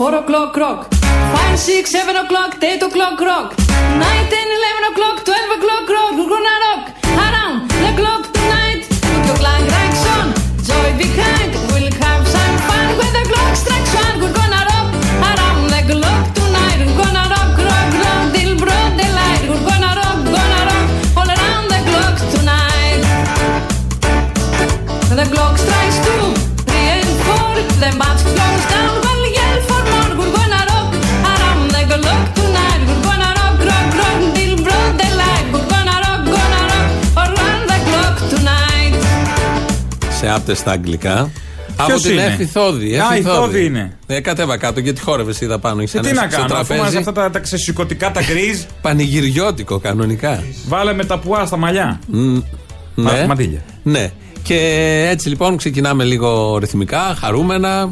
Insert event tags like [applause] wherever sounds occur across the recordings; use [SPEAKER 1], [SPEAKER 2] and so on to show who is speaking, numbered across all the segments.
[SPEAKER 1] 4 o'clock rock. 5, 6, 7 o'clock, 8 o'clock rock. 9, 10, 11 o'clock, 12
[SPEAKER 2] Σε άπτες στα αγγλικά. Από
[SPEAKER 3] Ποιος
[SPEAKER 2] την
[SPEAKER 3] είναι;
[SPEAKER 2] Εφη Θόδη.
[SPEAKER 3] Α,
[SPEAKER 2] Εφη
[SPEAKER 3] η
[SPEAKER 2] Θόδη.
[SPEAKER 3] Θόδη είναι.
[SPEAKER 2] Ε, κατέβα κάτω γιατί χόρευες είδα πάνω. Είχες
[SPEAKER 3] Ε, τι
[SPEAKER 2] ανέβει
[SPEAKER 3] να
[SPEAKER 2] στο
[SPEAKER 3] κάνω, αφού
[SPEAKER 2] τραπέζι.
[SPEAKER 3] βάζει αυτά τα, τα ξεσηκωτικά τα γκριζ, [laughs]
[SPEAKER 2] Πανηγυριώτικο κανονικά.
[SPEAKER 3] βάλε με τα πουά στα μαλλιά.
[SPEAKER 2] Ναι.
[SPEAKER 3] μαντήλια.
[SPEAKER 2] Ναι. Και έτσι λοιπόν ξεκινάμε λίγο ρυθμικά, χαρούμενα.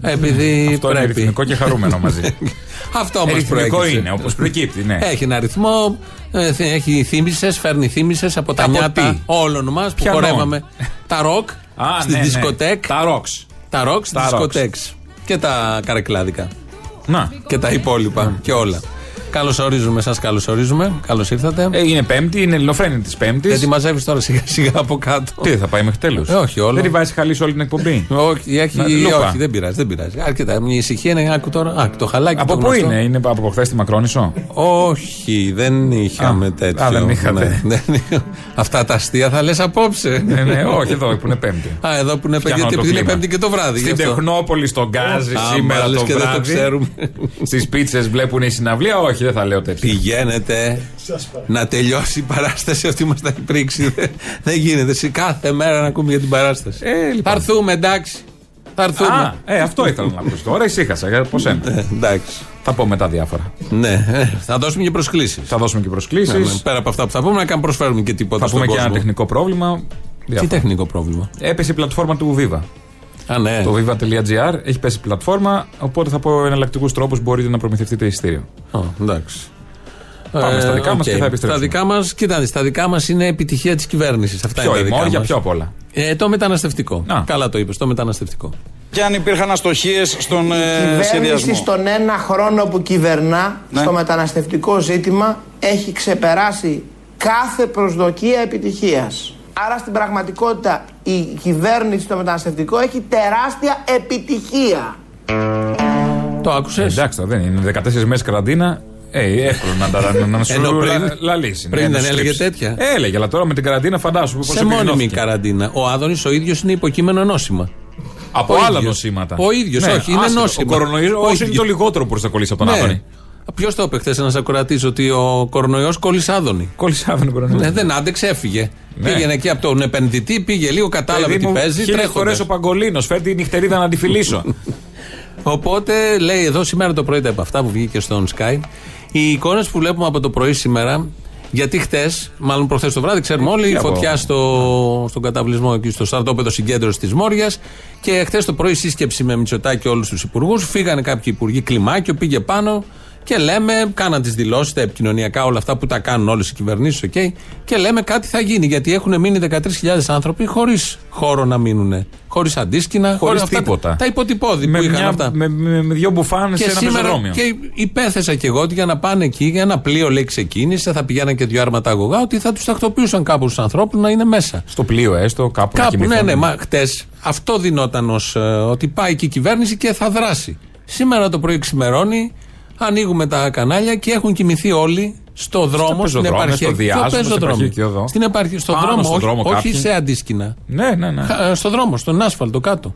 [SPEAKER 2] Επειδή
[SPEAKER 3] Αυτό είναι
[SPEAKER 2] πρέπει.
[SPEAKER 3] ρυθμικό και χαρούμενο μαζί. [laughs]
[SPEAKER 2] Αυτό μα
[SPEAKER 3] Ρυθμικό
[SPEAKER 2] προέκυψε.
[SPEAKER 3] είναι, όπως προκύπτει, ναι.
[SPEAKER 2] Έχει ένα ρυθμό, ε, θε- έχει θύμησε, φέρνει θύμησε από τα
[SPEAKER 3] Από
[SPEAKER 2] νιάτα
[SPEAKER 3] τι;
[SPEAKER 2] όλων μας που
[SPEAKER 3] Ποιανών;
[SPEAKER 2] χορεύαμε. τα ροκ
[SPEAKER 3] Α,
[SPEAKER 2] στη
[SPEAKER 3] ναι, ναι.
[SPEAKER 2] δισκοτέκ.
[SPEAKER 3] Τα ρόξ.
[SPEAKER 2] Τα ροκς στι
[SPEAKER 3] Τα rocks.
[SPEAKER 2] δισκοτέκς. Και τα καρεκλάδικα.
[SPEAKER 3] Να.
[SPEAKER 2] Και τα υπόλοιπα. Και όλα. Καλωσορίζουμε, σας καλωσορίζουμε. Καλώς ήρθατε.
[SPEAKER 3] Ε, είναι Πέμπτη, είναι ελληνοφρένη της Πέμπτης.
[SPEAKER 2] Γιατί μαζεύεις τώρα σιγά σιγά από κάτω.
[SPEAKER 3] Τι θα πάει μέχρι τέλου.
[SPEAKER 2] Ε, όχι, όλο.
[SPEAKER 3] Δεν τη βάζεις χαλής σε όλη την εκπομπή; [laughs]
[SPEAKER 2] Όχι, έχει,
[SPEAKER 3] Να, λούπα.
[SPEAKER 2] όχι, δεν πειράζει, δεν πειράζει. Αρκετά. Μια ησυχία είναι, άκου τώρα. Άκου το χαλάκι.
[SPEAKER 3] Από
[SPEAKER 2] το
[SPEAKER 3] πού
[SPEAKER 2] γνωστό.
[SPEAKER 3] είναι, είναι από χθες τη Μακρόνισο;
[SPEAKER 2] Όχι, δεν είχαμε
[SPEAKER 3] Α,
[SPEAKER 2] τέτοιο.
[SPEAKER 3] α, δεν είχατε.
[SPEAKER 2] Ναι, δεν είχα- Αυτά τα αστεία θα λες απόψε.
[SPEAKER 3] ναι, ναι, όχι εδώ που είναι Πέμπτη.
[SPEAKER 2] Α, εδώ που είναι
[SPEAKER 3] Φτιάχνω
[SPEAKER 2] παιδί,
[SPEAKER 3] το
[SPEAKER 2] επειδή είναι
[SPEAKER 3] κλίμα.
[SPEAKER 2] πέμπτη και το βράδυ.
[SPEAKER 3] Στην
[SPEAKER 2] γι' αυτό.
[SPEAKER 3] Τεχνόπολη, στον Γκάζι,
[SPEAKER 2] Α,
[SPEAKER 3] σήμερα
[SPEAKER 2] μα, λες
[SPEAKER 3] το
[SPEAKER 2] και δεν το
[SPEAKER 3] βράδυ.
[SPEAKER 2] ξέρουμε.
[SPEAKER 3] Στις πίτσες βλέπουν η συναυλία. Όχι, δεν θα λέω τέτοια.
[SPEAKER 2] Πηγαίνετε να τελειώσει η παράσταση αυτή μας τα έχει πρίξει. Δεν- Δεν γίνεται. Σε κάθε μέρα να ακούμε για την παράσταση.
[SPEAKER 3] Ε, λοιπόν.
[SPEAKER 2] Θα έρθουμε, εντάξει. Θα έρθουμε.
[SPEAKER 3] Α, ε, αυτό ήθελα να ακούσω. Τώρα ησύχασα. Πώς είναι;
[SPEAKER 2] Ε, εντάξει.
[SPEAKER 3] Θα πω μετά διάφορα.
[SPEAKER 2] Ναι, ε, θα δώσουμε και προσκλήσεις.
[SPEAKER 3] Θα δώσουμε και προσκλήσεις.
[SPEAKER 2] Πέρα από αυτά που θα πούμε, να κάνουμε προσφέρουμε και τίποτα.
[SPEAKER 3] Θα
[SPEAKER 2] στον
[SPEAKER 3] πούμε και ένα
[SPEAKER 2] κόσμο.
[SPEAKER 3] τεχνικό πρόβλημα.
[SPEAKER 2] Τι
[SPEAKER 3] Διάφορα.
[SPEAKER 2] τεχνικό πρόβλημα;
[SPEAKER 3] Έπεσε η πλατφόρμα του Viva.
[SPEAKER 2] Α, ναι.
[SPEAKER 3] Το viva.gr έχει πέσει η πλατφόρμα, οπότε θα πω εναλλακτικούς τρόπους που μπορείτε να προμηθευτείτε εισιτήριο.
[SPEAKER 2] Α, εντάξει.
[SPEAKER 3] Πάμε στα δικά μας
[SPEAKER 2] οκ.
[SPEAKER 3] και θα επιστρέψουμε.
[SPEAKER 2] Στα δικά μας, κοιτάξτε, στα δικά μας είναι επιτυχία της κυβέρνησης. Αυτά
[SPEAKER 3] Ποιο,
[SPEAKER 2] είναι
[SPEAKER 3] η
[SPEAKER 2] τα δικά
[SPEAKER 3] Μόρια,
[SPEAKER 2] μας.
[SPEAKER 3] πιο απ' όλα.
[SPEAKER 2] Ε, το μεταναστευτικό.
[SPEAKER 3] Α.
[SPEAKER 2] Καλά το είπες, το μεταναστευτικό.
[SPEAKER 4] Και αν υπήρχαν αστοχίες στον ε,
[SPEAKER 5] κυβέρνηση
[SPEAKER 4] σχεδιασμό.
[SPEAKER 5] στον ένα χρόνο που κυβερνά
[SPEAKER 4] Ναι.
[SPEAKER 5] στο μεταναστευτικό ζήτημα έχει ξεπεράσει κάθε προσδοκία επιτυχίας. Άρα στην πραγματικότητα η κυβέρνηση στο μεταναστευτικό έχει τεράστια επιτυχία.
[SPEAKER 2] Το άκουσες;
[SPEAKER 3] Εντάξει, τώρα δεν είναι 14 μέρες καραντίνα. Ε, εύκολο να, τα- να, να σου [laughs]
[SPEAKER 2] Ενώ πριν-
[SPEAKER 3] λα- λαλήσει.
[SPEAKER 2] πριν
[SPEAKER 3] ναι,
[SPEAKER 2] δεν
[SPEAKER 3] να σου
[SPEAKER 2] έλεγε
[SPEAKER 3] στρίψει.
[SPEAKER 2] τέτοια.
[SPEAKER 3] Ε, έλεγε, αλλά τώρα με την καραντίνα φαντάσου πώ
[SPEAKER 2] Σε μόνιμη καραντίνα. Ο Άδωνης ο ίδιος είναι υποκείμενο νόσημα.
[SPEAKER 3] Από
[SPEAKER 2] Ο
[SPEAKER 3] άλλα
[SPEAKER 2] ίδιος.
[SPEAKER 3] νοσήματα.
[SPEAKER 2] Ο ίδιος, όχι, είναι
[SPEAKER 3] άσχετο.
[SPEAKER 2] νόσημα.
[SPEAKER 3] Ο κορονοϊό
[SPEAKER 2] Ο
[SPEAKER 3] είναι
[SPEAKER 2] ίδιος.
[SPEAKER 3] το λιγότερο που μπορείς να κολλήσεις από τον Άδωνη.
[SPEAKER 2] Ποιος το είπε χθες ένας ακροατής ότι ο κορονοϊός κόλλησε Άδωνη;
[SPEAKER 3] Κόλλησε Άδωνη κορονοϊός.
[SPEAKER 2] Ναι, δεν άντεξε, έφυγε.
[SPEAKER 3] Ναι.
[SPEAKER 2] Πήγαινε εκεί από τον επενδυτή, πήγε λίγο, κατάλαβε τι παίζει.
[SPEAKER 3] Χίλιες φορές
[SPEAKER 2] τρέχοντας.
[SPEAKER 3] ο Παγκολίνος. Φέρει τη νυχτερίδα να τη φιλήσω. [laughs]
[SPEAKER 2] Οπότε λέει εδώ σήμερα το πρωί τα είπα αυτά που βγήκε στον Sky. Οι εικόνες που βλέπουμε από το πρωί σήμερα, γιατί χτε, μάλλον προχθές το βράδυ, ξέρουμε όλοι, η
[SPEAKER 3] από-
[SPEAKER 2] φωτιά στο, στον καταβλισμό εκεί στο στρατόπεδο συγκέντρωση της Μόριας. Και χτε το πρωί σύσκεψη με Μητσοτάκη και όλους τους υπουργούς. Φύγανε κάποιοι υπουργοί, κλιμάκιο, πήγε πάνω και λέμε, κάναν τις δηλώσεις, τα επικοινωνιακά, όλα αυτά που τα κάνουν όλες οι κυβερνήσεις, οκ. και λέμε κάτι θα γίνει. Γιατί έχουν μείνει 13.000 άνθρωποι χωρίς χώρο να μείνουν. Χωρίς αντίσκηνα,
[SPEAKER 3] Χωρίς
[SPEAKER 2] χωρίς αυτά τα-
[SPEAKER 3] τίποτα.
[SPEAKER 2] Τα υποτυπώδη
[SPEAKER 3] με,
[SPEAKER 2] που είχαν
[SPEAKER 3] μια,
[SPEAKER 2] αυτά.
[SPEAKER 3] με, με, με δυο μπουφάνε σε
[SPEAKER 2] Και
[SPEAKER 3] ένα
[SPEAKER 2] σήμερα
[SPEAKER 3] πεζοδρόμιο.
[SPEAKER 2] και υπέθεσα και εγώ ότι για να πάνε εκεί, για ένα πλοίο λέει ξεκίνησε, θα πηγαίναν και δύο αρματαγωγά, ότι θα τους τακτοποιούσαν κάπου τους ανθρώπους να είναι μέσα.
[SPEAKER 3] Στο πλοίο έστω, κάπου. να
[SPEAKER 2] Κάπου, ναι,
[SPEAKER 3] κοιμηθούν.
[SPEAKER 2] ναι, μα χτες αυτό δινόταν ως ότι πάει και η κυβέρνηση και θα δράσει. Σήμερα το πρωί ξημερώνει, ανοίγουμε τα κανάλια και έχουν κοιμηθεί όλοι στο δρόμο, στην
[SPEAKER 3] πεζοδρόμιο,
[SPEAKER 2] επαρχία.
[SPEAKER 3] στο διάσημο, στην
[SPEAKER 2] πεζοδρόμιο.
[SPEAKER 3] επαρχιακή οδό.
[SPEAKER 2] Στην επαρχία, στον
[SPEAKER 3] Πάνω
[SPEAKER 2] δρόμο,
[SPEAKER 3] στον
[SPEAKER 2] όχι,
[SPEAKER 3] δρόμο
[SPEAKER 2] όχι
[SPEAKER 3] κάποιοι.
[SPEAKER 2] σε αντίσκηνα.
[SPEAKER 3] Ναι, ναι, ναι.
[SPEAKER 2] Ε, στον δρόμο, στον άσφαλτο κάτω.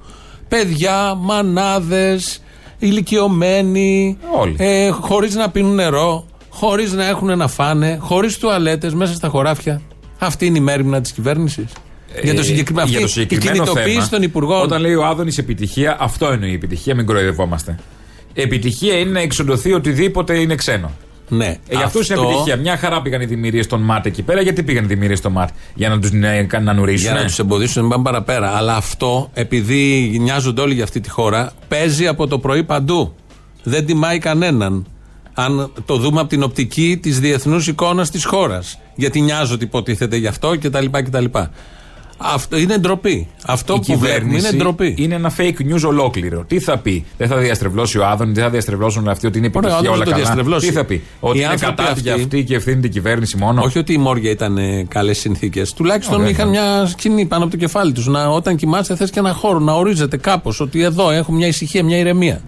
[SPEAKER 2] Παιδιά, μανάδες, ηλικιωμένοι,
[SPEAKER 3] Όλοι.
[SPEAKER 2] ε, χωρίς να πίνουν νερό, χωρίς να έχουν να φάνε, χωρίς τουαλέτες μέσα στα χωράφια. Αυτή είναι η μέρημνα της κυβέρνησης. για το συγκεκριμένο,
[SPEAKER 3] Ε, για το
[SPEAKER 2] αυτή, η
[SPEAKER 3] συγκεκριμένο
[SPEAKER 2] κινητοποίηση
[SPEAKER 3] θέμα,
[SPEAKER 2] των υπουργών.
[SPEAKER 3] Όταν λέει ο Άδωνης επιτυχία, αυτό εννοεί η επιτυχία, μην κοροϊδευόμαστε. Επιτυχία είναι να εξοντωθεί οτιδήποτε είναι ξένο.
[SPEAKER 2] ναι,
[SPEAKER 3] Ε, για αυτού είναι επιτυχία. Μια χαρά πήγαν οι δημιουργίες των ΜΑΤ εκεί πέρα. Γιατί πήγαν οι δημιουργίες των ΜΑΤ, Για να τους να, να νουρίσουν.
[SPEAKER 2] Για να τους εμποδίσουν να πάνε παραπέρα. Αλλά αυτό, επειδή νοιάζονται όλοι για αυτή τη χώρα, παίζει από το πρωί παντού. Δεν τιμάει κανέναν. Αν το δούμε από την οπτική της διεθνούς εικόνας της χώρας. Γιατί νοιάζονται, υποτίθεται γι' αυτό κτλ. κτλ. Αυτό είναι ντροπή. Αυτό
[SPEAKER 3] η
[SPEAKER 2] που βλέπουμε
[SPEAKER 3] κυβέρνηση
[SPEAKER 2] είναι ντροπή.
[SPEAKER 3] είναι ένα fake news ολόκληρο. Τι θα πει, Δεν θα διαστρεβλώσει ο Άδων, δεν θα διαστρεβλώσουν αυτοί ότι είναι
[SPEAKER 2] Ωραία,
[SPEAKER 3] επιτυχία
[SPEAKER 2] ο Άδωνης
[SPEAKER 3] όλα
[SPEAKER 2] το
[SPEAKER 3] καλά.
[SPEAKER 2] διαστρεβλώσει.
[SPEAKER 3] Τι θα πει, Ότι
[SPEAKER 2] Οι
[SPEAKER 3] είναι
[SPEAKER 2] άνθρωποι
[SPEAKER 3] κατάδικη
[SPEAKER 2] αυτοί-
[SPEAKER 3] αυτή και ευθύνη την κυβέρνηση μόνο;
[SPEAKER 2] Όχι ότι η Μόρια ήταν καλές συνθήκες. Τουλάχιστον
[SPEAKER 3] Ωραία,
[SPEAKER 2] είχαν
[SPEAKER 3] ναι.
[SPEAKER 2] μια σκηνή πάνω από το κεφάλι τους. Όταν κοιμάσαι, θες και ένα χώρο να ορίζεται κάπως. Ότι εδώ έχω μια ησυχία, μια ηρεμία.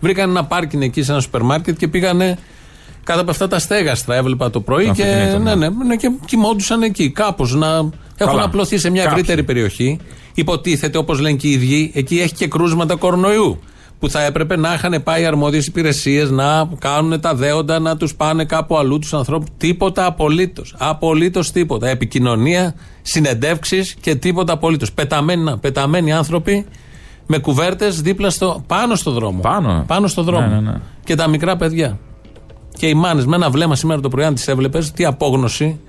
[SPEAKER 2] Βρήκαν ένα πάρκινγκ εκεί σε ένα σούπερ μάρκετ και πήγανε κάτω από αυτά τα στέγαστρα. Έβλεπα το πρωί
[SPEAKER 3] Αυτό
[SPEAKER 2] και,
[SPEAKER 3] την ήταν,
[SPEAKER 2] ναι,
[SPEAKER 3] ναι.
[SPEAKER 2] ναι, ναι, και κοιμόντουσαν εκεί. Κάπως να έχουν απλωθεί σε μια
[SPEAKER 3] Κάποιοι.
[SPEAKER 2] ευρύτερη περιοχή. Υποτίθεται, όπως λένε και οι ίδιοι, εκεί έχει και κρούσματα κορονοϊού. Που θα έπρεπε να είχαν πάει οι αρμόδιες υπηρεσίες να κάνουν τα δέοντα, να τους πάνε κάπου αλλού τους ανθρώπους. Τίποτα απολύτως. Απολύτως τίποτα. Επικοινωνία, συνεντεύξεις και τίποτα απολύτως. Πεταμένοι, πεταμένοι άνθρωποι με κουβέρτες δίπλα στο. πάνω στο δρόμο.
[SPEAKER 3] Πάνω.
[SPEAKER 2] Πάνω στο δρόμο.
[SPEAKER 3] Ναι, ναι, ναι.
[SPEAKER 2] Και τα μικρά παιδιά. Και οι μάνες με ένα βλέμμα σήμερα το πρωί, αν τις έβλεπες, τι απόγνωση.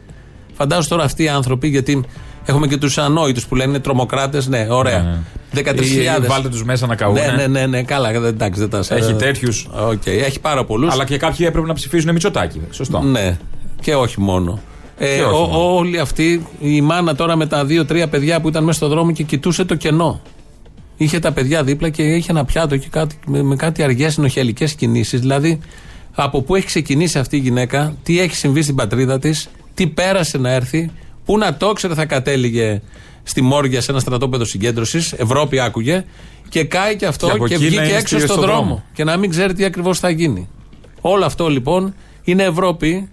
[SPEAKER 2] Φαντάζομαι τώρα αυτοί οι άνθρωποι, γιατί έχουμε και τους ανόητους που λένε τρομοκράτες. Ναι, ωραία. 13.000.
[SPEAKER 3] Ή Βάλτε τους μέσα να καούν.
[SPEAKER 2] Ναι, ναι, ναι, ναι, καλά, εντάξει, δεν τα
[SPEAKER 3] Έχει τέτοιους.
[SPEAKER 2] Οκ, έχει πάρα πολλούς.
[SPEAKER 3] Αλλά και κάποιοι έπρεπε να ψηφίζουν Μητσοτάκη. Σωστό.
[SPEAKER 2] Ναι, και όχι μόνο. Ε,
[SPEAKER 3] Και όχι
[SPEAKER 2] ο-
[SPEAKER 3] μόνο.
[SPEAKER 2] όλοι αυτοί, η μάνα τώρα με τα δύο-τρία παιδιά που ήταν μέσα στο δρόμο και κοιτούσε το κενό. Είχε τα παιδιά δίπλα και είχε ένα πιάτο και κάτι, με, με κάτι αργές νωχελικές κινήσεις. Δηλαδή, από πού έχει ξεκινήσει αυτή η γυναίκα, τι έχει συμβεί στην πατρίδα της, τι πέρασε να έρθει, πού να το ξέρε θα κατέληγε στη Μόρια σε ένα στρατόπεδο συγκέντρωσης. Ευρώπη άκουγε. Και κάει και αυτό
[SPEAKER 3] Και από
[SPEAKER 2] και,
[SPEAKER 3] εκεί να
[SPEAKER 2] βγήκε
[SPEAKER 3] είναι
[SPEAKER 2] έξω
[SPEAKER 3] στη-
[SPEAKER 2] στον
[SPEAKER 3] στο
[SPEAKER 2] δρόμο.
[SPEAKER 3] δρόμο.
[SPEAKER 2] Και να μην ξέρει τι ακριβώς θα γίνει. Όλο αυτό λοιπόν είναι Ευρώπη,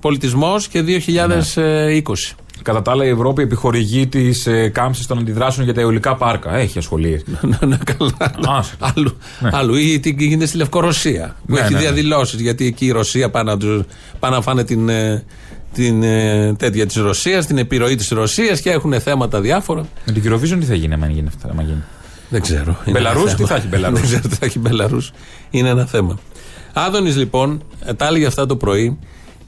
[SPEAKER 2] πολιτισμός και 2020.
[SPEAKER 3] Κατά τα άλλα, η Ευρώπη επιχορηγεί τις ε, κάμψεις των αντιδράσεων για τα αιωλικά πάρκα. Έχει ασχολίες. [laughs]
[SPEAKER 2] Ναι, ναι, καλά.
[SPEAKER 3] Άστα.
[SPEAKER 2] Άλλου, άλλου. Ή τι γίνεται στη Λευκορωσία. Που
[SPEAKER 3] Ναι,
[SPEAKER 2] έχει
[SPEAKER 3] ναι, ναι.
[SPEAKER 2] διαδηλώσεις. Γιατί εκεί η Ρωσία πάνε να, τους- πάνε να φάνε την, ε, την ε, τέτοια της Ρωσίας, την επιρροή της Ρωσίας και έχουν θέματα διάφορα.
[SPEAKER 3] Με την Eurovision τι θα γίνει, αν γίνει αυτά. άμα γίνει.
[SPEAKER 2] Δεν ξέρω. Είναι
[SPEAKER 3] Μπελαρούς,
[SPEAKER 2] ένα
[SPEAKER 3] τι
[SPEAKER 2] θέμα.
[SPEAKER 3] θα έχει Μπελαρούς;
[SPEAKER 2] Δεν ξέρω τι θα έχει Μπελαρούς. Είναι ένα θέμα. Άδωνης λοιπόν ε, τα έλεγε αυτά το πρωί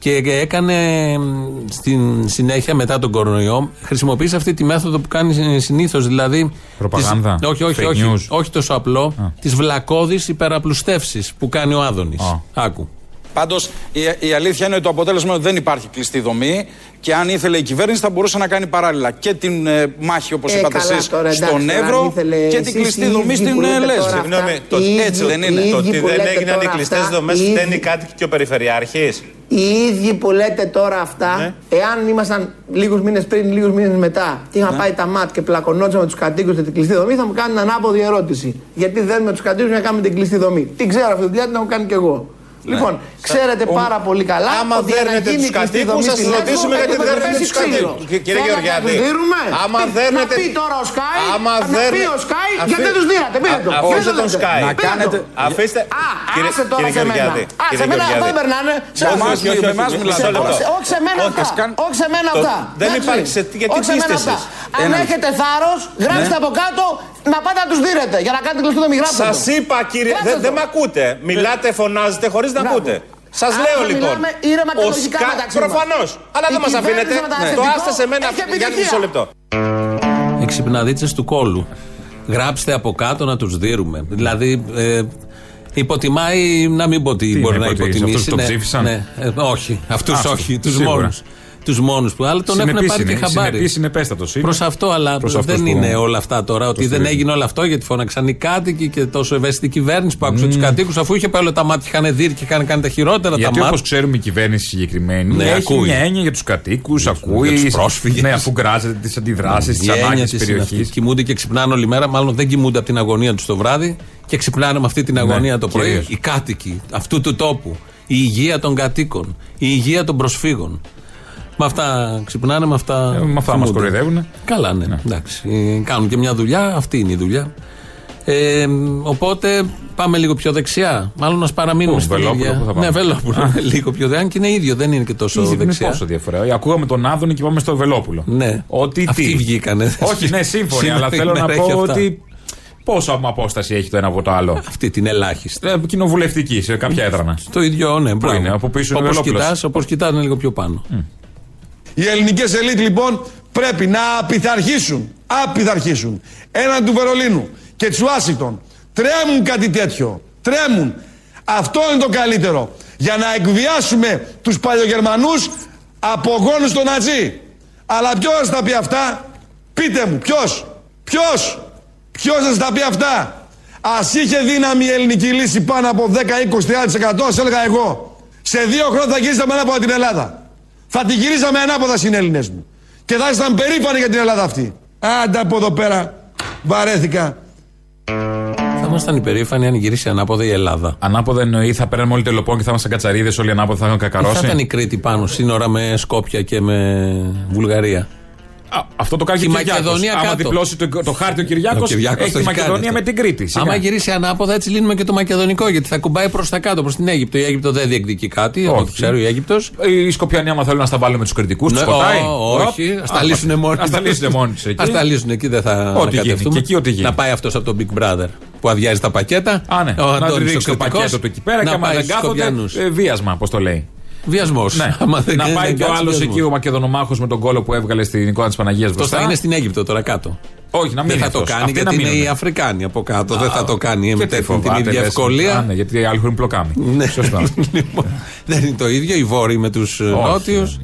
[SPEAKER 2] και έκανε μ, στην συνέχεια μετά τον κορονοϊό χρησιμοποίησε αυτή τη μέθοδο που κάνει συνήθως. Δηλαδή.
[SPEAKER 3] Προπαγάνδα,
[SPEAKER 2] τις- όχι, όχι,
[SPEAKER 3] fake
[SPEAKER 2] όχι,
[SPEAKER 3] news;
[SPEAKER 2] όχι τόσο απλό. Τι βλακώδει υπεραπλουστεύσει που κάνει ο Άδωνης
[SPEAKER 3] Α.
[SPEAKER 2] Άκου.
[SPEAKER 4] Πάντως η, η αλήθεια είναι ότι το αποτέλεσμα είναι ότι δεν υπάρχει κλειστή δομή και αν ήθελε η κυβέρνηση θα μπορούσε να κάνει παράλληλα και την ε, μάχη όπως
[SPEAKER 5] Ε,
[SPEAKER 4] είπατε
[SPEAKER 5] καλά,
[SPEAKER 4] εσείς
[SPEAKER 5] τώρα, εντάξει,
[SPEAKER 4] στον
[SPEAKER 5] τώρα, αν
[SPEAKER 4] Εύρο
[SPEAKER 5] ήθελε
[SPEAKER 4] και
[SPEAKER 5] εσείς
[SPEAKER 4] την κλειστή
[SPEAKER 5] οι
[SPEAKER 4] δομή
[SPEAKER 5] ίδιοι
[SPEAKER 4] στην
[SPEAKER 5] που
[SPEAKER 4] ε,
[SPEAKER 5] λέτε
[SPEAKER 4] Λέσβη.
[SPEAKER 5] τώρα
[SPEAKER 6] Συγγνώμη,
[SPEAKER 5] αυτά,
[SPEAKER 6] το,
[SPEAKER 5] οι
[SPEAKER 4] έτσι
[SPEAKER 5] ίδιοι-
[SPEAKER 4] δεν είναι.
[SPEAKER 5] οι
[SPEAKER 6] το
[SPEAKER 5] ίδιοι
[SPEAKER 6] ότι
[SPEAKER 5] που
[SPEAKER 6] δεν
[SPEAKER 5] λέτε
[SPEAKER 6] έγιναν οι
[SPEAKER 5] τώρα
[SPEAKER 6] κλειστές
[SPEAKER 5] αυτά,
[SPEAKER 6] δομές
[SPEAKER 5] οι ίδιοι-
[SPEAKER 6] φταίνει κάτοικοι και ο Περιφερειάρχης.
[SPEAKER 5] Οι ίδιοι που λέτε τώρα αυτά,
[SPEAKER 6] Ναι.
[SPEAKER 5] εάν ήμασταν λίγους μήνες πριν, λίγους μήνες μετά, και είχα πάει τα ΜΑΤ και πλακωνόντουσαν με τους κατοίκους για την κλειστή δομή, θα μου κάνουν ανάποδη ερώτηση. Γιατί δεν με τους κατοίκους για να κάνουμε την κλειστή δομή. Τι ξέρω αυτή τη δουλειά, την έχω κάνει κι εγώ. Λοιπόν, ξέρετε πάρα πολύ καλά
[SPEAKER 6] Άμα
[SPEAKER 5] ότι για να
[SPEAKER 6] δέρνετε
[SPEAKER 5] γίνει
[SPEAKER 6] τους
[SPEAKER 5] κλειστή
[SPEAKER 6] κατοίκους,
[SPEAKER 5] δομή
[SPEAKER 6] θα
[SPEAKER 5] στη
[SPEAKER 6] σας
[SPEAKER 5] Λέσβο,
[SPEAKER 6] ρωτήσουμε γιατί
[SPEAKER 5] έχουμε
[SPEAKER 6] δέρνετε
[SPEAKER 5] πέσει
[SPEAKER 6] τους
[SPEAKER 5] ξύλο.
[SPEAKER 6] κατοίκους. Κύριε
[SPEAKER 5] Θέλετε
[SPEAKER 6] Γεωργιάδη,
[SPEAKER 5] να τους δίνουμε.
[SPEAKER 6] άμα
[SPEAKER 5] Τι-
[SPEAKER 6] δέρνετε-
[SPEAKER 5] Να πει τώρα ο Σκάι,
[SPEAKER 6] Άμα
[SPEAKER 5] να
[SPEAKER 6] δέρνετε-
[SPEAKER 5] πει ο Σκάι,
[SPEAKER 6] Αφή-
[SPEAKER 5] γιατί δεν τους δίνατε; Πείτε το.
[SPEAKER 6] Α- αφήστε
[SPEAKER 5] Πείτε
[SPEAKER 6] τον
[SPEAKER 5] το.
[SPEAKER 6] Σκάι.
[SPEAKER 5] Πείτε το.
[SPEAKER 3] κάνετε-
[SPEAKER 6] Αφήστε.
[SPEAKER 5] Α,
[SPEAKER 6] Κύριε-
[SPEAKER 5] άσε τώρα
[SPEAKER 6] κύριε
[SPEAKER 5] σε μένα.
[SPEAKER 6] Γεωργιάδη,
[SPEAKER 5] Α,
[SPEAKER 6] κύριε
[SPEAKER 5] σε μένα αυτά
[SPEAKER 6] Γεωργιάδη.
[SPEAKER 5] δεν περνάνε. Σε
[SPEAKER 4] Όχι,
[SPEAKER 5] εμάς
[SPEAKER 4] όχι, όχι, με εμάς
[SPEAKER 6] όχι,
[SPEAKER 4] μιλάτε.
[SPEAKER 6] μισό
[SPEAKER 4] τώρα.
[SPEAKER 6] λεπτό.
[SPEAKER 5] όχι σε μένα
[SPEAKER 6] Όχι,
[SPEAKER 5] αυτά.
[SPEAKER 6] σκάν-
[SPEAKER 5] Όχι σε μένα
[SPEAKER 6] Το-
[SPEAKER 5] αυτά.
[SPEAKER 6] δεν
[SPEAKER 5] Εντάξει.
[SPEAKER 6] υπάρχει σε- γιατί
[SPEAKER 5] Όχι σε μένα
[SPEAKER 6] είστε
[SPEAKER 5] αυτά.
[SPEAKER 6] εσείς;
[SPEAKER 5] Αν
[SPEAKER 4] Ένα.
[SPEAKER 5] έχετε θάρρος, γράψτε από κάτω να πάτε να τους δίνετε. Για να κάνετε κλειστό το μη γράψτε.
[SPEAKER 6] Σας
[SPEAKER 5] το.
[SPEAKER 6] είπα, κύριε,
[SPEAKER 5] Γράψτε
[SPEAKER 6] δεν
[SPEAKER 5] το.
[SPEAKER 6] δεν με ακούτε. Μιλάτε, φωνάζετε χωρίς να
[SPEAKER 5] Μπράβο.
[SPEAKER 6] ακούτε. Σας
[SPEAKER 5] Άρα
[SPEAKER 6] λέω
[SPEAKER 5] θα
[SPEAKER 6] λοιπόν.
[SPEAKER 5] μιλάμε ήρεμα και
[SPEAKER 6] ο
[SPEAKER 5] λογικά
[SPEAKER 6] Σκα-
[SPEAKER 5] μεταξύ μας.
[SPEAKER 6] Προφανώς. Αλλά
[SPEAKER 5] Η
[SPEAKER 6] δεν μας
[SPEAKER 5] κυβέρνηση
[SPEAKER 6] αφήνετε.
[SPEAKER 5] με μεταναστευτικό
[SPEAKER 6] Το άστε σε μένα
[SPEAKER 5] έχει
[SPEAKER 6] για
[SPEAKER 5] επιτυχία.
[SPEAKER 6] μισό λεπτό.
[SPEAKER 2] Εξυπναδίτσε του κόλου. Γράψτε από κάτω να τους δίνουμε. Δηλαδή, ε, υποτιμάει, να μην πω ότι
[SPEAKER 3] Τι
[SPEAKER 2] μπορεί
[SPEAKER 3] να
[SPEAKER 2] να
[SPEAKER 3] υποτιμήσει,
[SPEAKER 2] υποτιμήσει.
[SPEAKER 3] αυτούς που το ψήφισαν;
[SPEAKER 2] ναι, ε, όχι, αυτούς
[SPEAKER 3] Άστο,
[SPEAKER 2] όχι, τους
[SPEAKER 3] σίγουρα.
[SPEAKER 2] μόνους. Τους μόνους που. Αλλά τον έχουν
[SPEAKER 3] Συνεπής
[SPEAKER 2] πάρει και
[SPEAKER 3] είναι,
[SPEAKER 2] χαμπάρι.
[SPEAKER 3] συνεπής συνεπέστατος είναι.
[SPEAKER 2] Προς αυτό, αλλά
[SPEAKER 3] Προς αυτούς
[SPEAKER 2] δεν
[SPEAKER 3] που-
[SPEAKER 2] είναι όλα αυτά τώρα. Ότι δεν
[SPEAKER 3] στηρίζουν.
[SPEAKER 2] έγινε όλο αυτό γιατί φώναξαν οι κάτοικοι και τόσο ευαίσθητη κυβέρνηση που άκουσε τους κατοίκους αφού είχε πάει όλα τα μάτια, είχαν δει και είχαν κάνει τα χειρότερα
[SPEAKER 3] Γιατί
[SPEAKER 2] τα
[SPEAKER 3] όπως
[SPEAKER 2] μάτια.
[SPEAKER 3] ξέρουμε η κυβέρνηση συγκεκριμένη
[SPEAKER 2] Ναι,
[SPEAKER 3] έχει
[SPEAKER 2] ακούει.
[SPEAKER 3] μια έννοια για τους κατοίκους, ακούει.
[SPEAKER 2] τους πρόσφυγες.
[SPEAKER 3] Ναι, αφού γκράζεται τις αντιδράσεις, τις
[SPEAKER 2] Η έννοια
[SPEAKER 3] ανάγκες
[SPEAKER 2] της
[SPEAKER 3] τη
[SPEAKER 2] είναι αυτή.
[SPEAKER 3] περιοχή.
[SPEAKER 2] Κοιμούνται και ξυπνάνε όλη μέρα. Μάλλον δεν κοιμούνται από την αγωνία τους το βράδυ και ξυπνάνε με αυτή την αγωνία το πρωί.
[SPEAKER 3] Ναι, κυρίως.
[SPEAKER 2] Οι κάτοικοι αυτού του τόπου. Η υγεία των κατοίκων. Η υγεία των προσφύγων. Με αυτά ξυπνάνε, με αυτά.
[SPEAKER 3] Ε, με αυτά
[SPEAKER 2] κοιμούνται.
[SPEAKER 3] μας κοροϊδεύουνε.
[SPEAKER 2] Καλά, ναι. Εντάξει. Ε, Κάνουν και μια δουλειά. Αυτή είναι η δουλειά. Ε, οπότε πάμε λίγο πιο δεξιά. Μάλλον να παραμείνουμε
[SPEAKER 3] Πού,
[SPEAKER 2] στην
[SPEAKER 3] Βελόπουλο,
[SPEAKER 2] ίδια.
[SPEAKER 3] πού θα πάμε;
[SPEAKER 2] Ναι, Βελόπουλο. [laughs] λίγο πιο δεξιά. Αν και είναι ίδιο, δεν είναι και τόσο
[SPEAKER 3] Είναι
[SPEAKER 2] δεξιά.
[SPEAKER 3] πόσο διαφορά. Ε, Ακούγαμε τον Άδωνη και πάμε στο Βελόπουλο.
[SPEAKER 2] Ναι.
[SPEAKER 3] Ότι
[SPEAKER 2] Αυτοί
[SPEAKER 3] τι.
[SPEAKER 2] βγήκανε.
[SPEAKER 3] Όχι, ναι, σύμφωνοι,
[SPEAKER 2] Σήμερα
[SPEAKER 3] αλλά θέλω να
[SPEAKER 2] ημέρα
[SPEAKER 3] πω
[SPEAKER 2] έχει αυτά.
[SPEAKER 3] ότι. Πόσο απόσταση έχει το ένα από το άλλο.
[SPEAKER 2] Αυτή την ελάχιστη.
[SPEAKER 3] Ε, Κοινοβουλευτική σε κάποια έδρανα.
[SPEAKER 2] Το ίδιο, ναι, μπράβο.
[SPEAKER 3] είναι, από πίσω είναι
[SPEAKER 2] Όπως
[SPEAKER 3] Βελόπουλος.
[SPEAKER 2] κοιτάς, όπως κοιτάς είναι λίγο πιο πάνω.
[SPEAKER 7] Οι ελληνικές ελίτ λοιπόν πρέπει να απειθαρχήσουν, απειθαρχήσουν έναν του Βερολίνου και της Ουάσιγκτον. Τρέμουν κάτι τέτοιο. Τρέμουν. Αυτό είναι το καλύτερο. Για να εκβιάσουμε τους παλιογερμανούς απογόνους των Νατζί. Αλλά ποιος θα πει αυτά; Πείτε μου, ποιος, ποιος, ποιος θα σας τα πει αυτά; Α είχε δύναμη η ελληνική λύση πάνω από 10, 20, 30%, σε έλεγα εγώ. Σε δύο χρόνια θα γυρίσαμε ανάποδα την Ελλάδα. Θα τη γυρίσαμε ανάποδα στην Έλληνες μου. Και θα ήσταν περήφανοι για την Ελλάδα αυτή. Άντε από εδώ πέρα. Βαρέθηκα.
[SPEAKER 2] Θα ήμασταν υπερήφανοι αν γυρίσει ανάποδα η Ελλάδα.
[SPEAKER 3] Ανάποδα εννοεί θα παίρναμε όλοι τελοπών και θα ήμασταν κατσαρίδες όλοι ανάποδα θα είχαν
[SPEAKER 2] Θα
[SPEAKER 3] κακαρώσει.
[SPEAKER 2] ήταν η Κρήτη πάνω, σύνορα με Σκόπια και με Βουλγαρία.
[SPEAKER 3] Α, αυτό το κάνει
[SPEAKER 2] Και
[SPEAKER 3] και
[SPEAKER 2] η
[SPEAKER 3] ο Κυριάκος.
[SPEAKER 2] Μακεδονία
[SPEAKER 3] Άμα
[SPEAKER 2] κάτω.
[SPEAKER 3] διπλώσει το, το χάρτη ο Κυριάκος,
[SPEAKER 2] Ο Κυριάκος
[SPEAKER 3] έχει
[SPEAKER 2] το
[SPEAKER 3] τη
[SPEAKER 2] έχει κάνει
[SPEAKER 3] Μακεδονία
[SPEAKER 2] αυτό.
[SPEAKER 3] με την Κρήτη. Σιγά.
[SPEAKER 2] Άμα γυρίσει ανάποδα, έτσι λύνουμε και το μακεδονικό, γιατί θα κουμπάει προς τα κάτω, προς την Αίγυπτο. Η Αίγυπτο δεν διεκδικεί κάτι, από ό,τι
[SPEAKER 3] Όχι.
[SPEAKER 2] ξέρω η Αίγυπτος.
[SPEAKER 3] Οι Σκοπιανοί, άμα θέλουν να στα βάλουν με τους κριτικούς, τους
[SPEAKER 2] Ναι,
[SPEAKER 3] σκοτάει.
[SPEAKER 2] ω, όχι, ας τα λύσουν μόνοι
[SPEAKER 3] Α τα λύσουν μόνοι τους εκεί.
[SPEAKER 2] Α τα λύσουν εκεί, δεν θα
[SPEAKER 3] Ό,τι
[SPEAKER 2] ανακατευτούμε.
[SPEAKER 3] γίνει, και εκεί ό,τι γίνει.
[SPEAKER 2] Να πάει αυτός από τον Big Brother που αδειάζει τα πακέτα.
[SPEAKER 3] Α, ναι.
[SPEAKER 2] Ο
[SPEAKER 3] να
[SPEAKER 2] Αντώνης
[SPEAKER 3] του
[SPEAKER 2] ο
[SPEAKER 3] ρίξει το
[SPEAKER 2] κριτικός,
[SPEAKER 3] πακέτο του εκεί πέρα
[SPEAKER 2] να
[SPEAKER 3] και άμα
[SPEAKER 2] πάει
[SPEAKER 3] δεν
[SPEAKER 2] στους
[SPEAKER 3] κάθονται.
[SPEAKER 2] Σκοπιανούς.
[SPEAKER 3] ε, Βίασμα, πώς το λέει.
[SPEAKER 2] Βιασμός.
[SPEAKER 3] Ναι. να πάει και ο άλλος εκεί, ο Μακεδονομάχος με τον κόλο που έβγαλε στην εικόνα της Παναγίας
[SPEAKER 2] Αυτό
[SPEAKER 3] μπροστά.
[SPEAKER 2] θα είναι στην Αίγυπτο τώρα κάτω.
[SPEAKER 3] Όχι, να μην
[SPEAKER 2] Δεν
[SPEAKER 3] είναι
[SPEAKER 2] θα το
[SPEAKER 3] αυτός.
[SPEAKER 2] κάνει
[SPEAKER 3] Αυτοί
[SPEAKER 2] γιατί
[SPEAKER 3] να
[SPEAKER 2] είναι
[SPEAKER 3] μείνουν.
[SPEAKER 2] οι Αφρικάνοι από κάτω. Δεν θα το κάνει
[SPEAKER 3] Και
[SPEAKER 2] με
[SPEAKER 3] τι
[SPEAKER 2] την
[SPEAKER 3] φοβάται,
[SPEAKER 2] ίδια
[SPEAKER 3] λες. Α,
[SPEAKER 2] ευκολία.
[SPEAKER 3] ναι, γιατί οι άλλοι έχουν πλοκάμι. [laughs]
[SPEAKER 2] Ναι.
[SPEAKER 3] Σωστά. [laughs]
[SPEAKER 2] Λοιπόν, Δεν είναι το ίδιο οι Βόρειοι με τους Νότιους.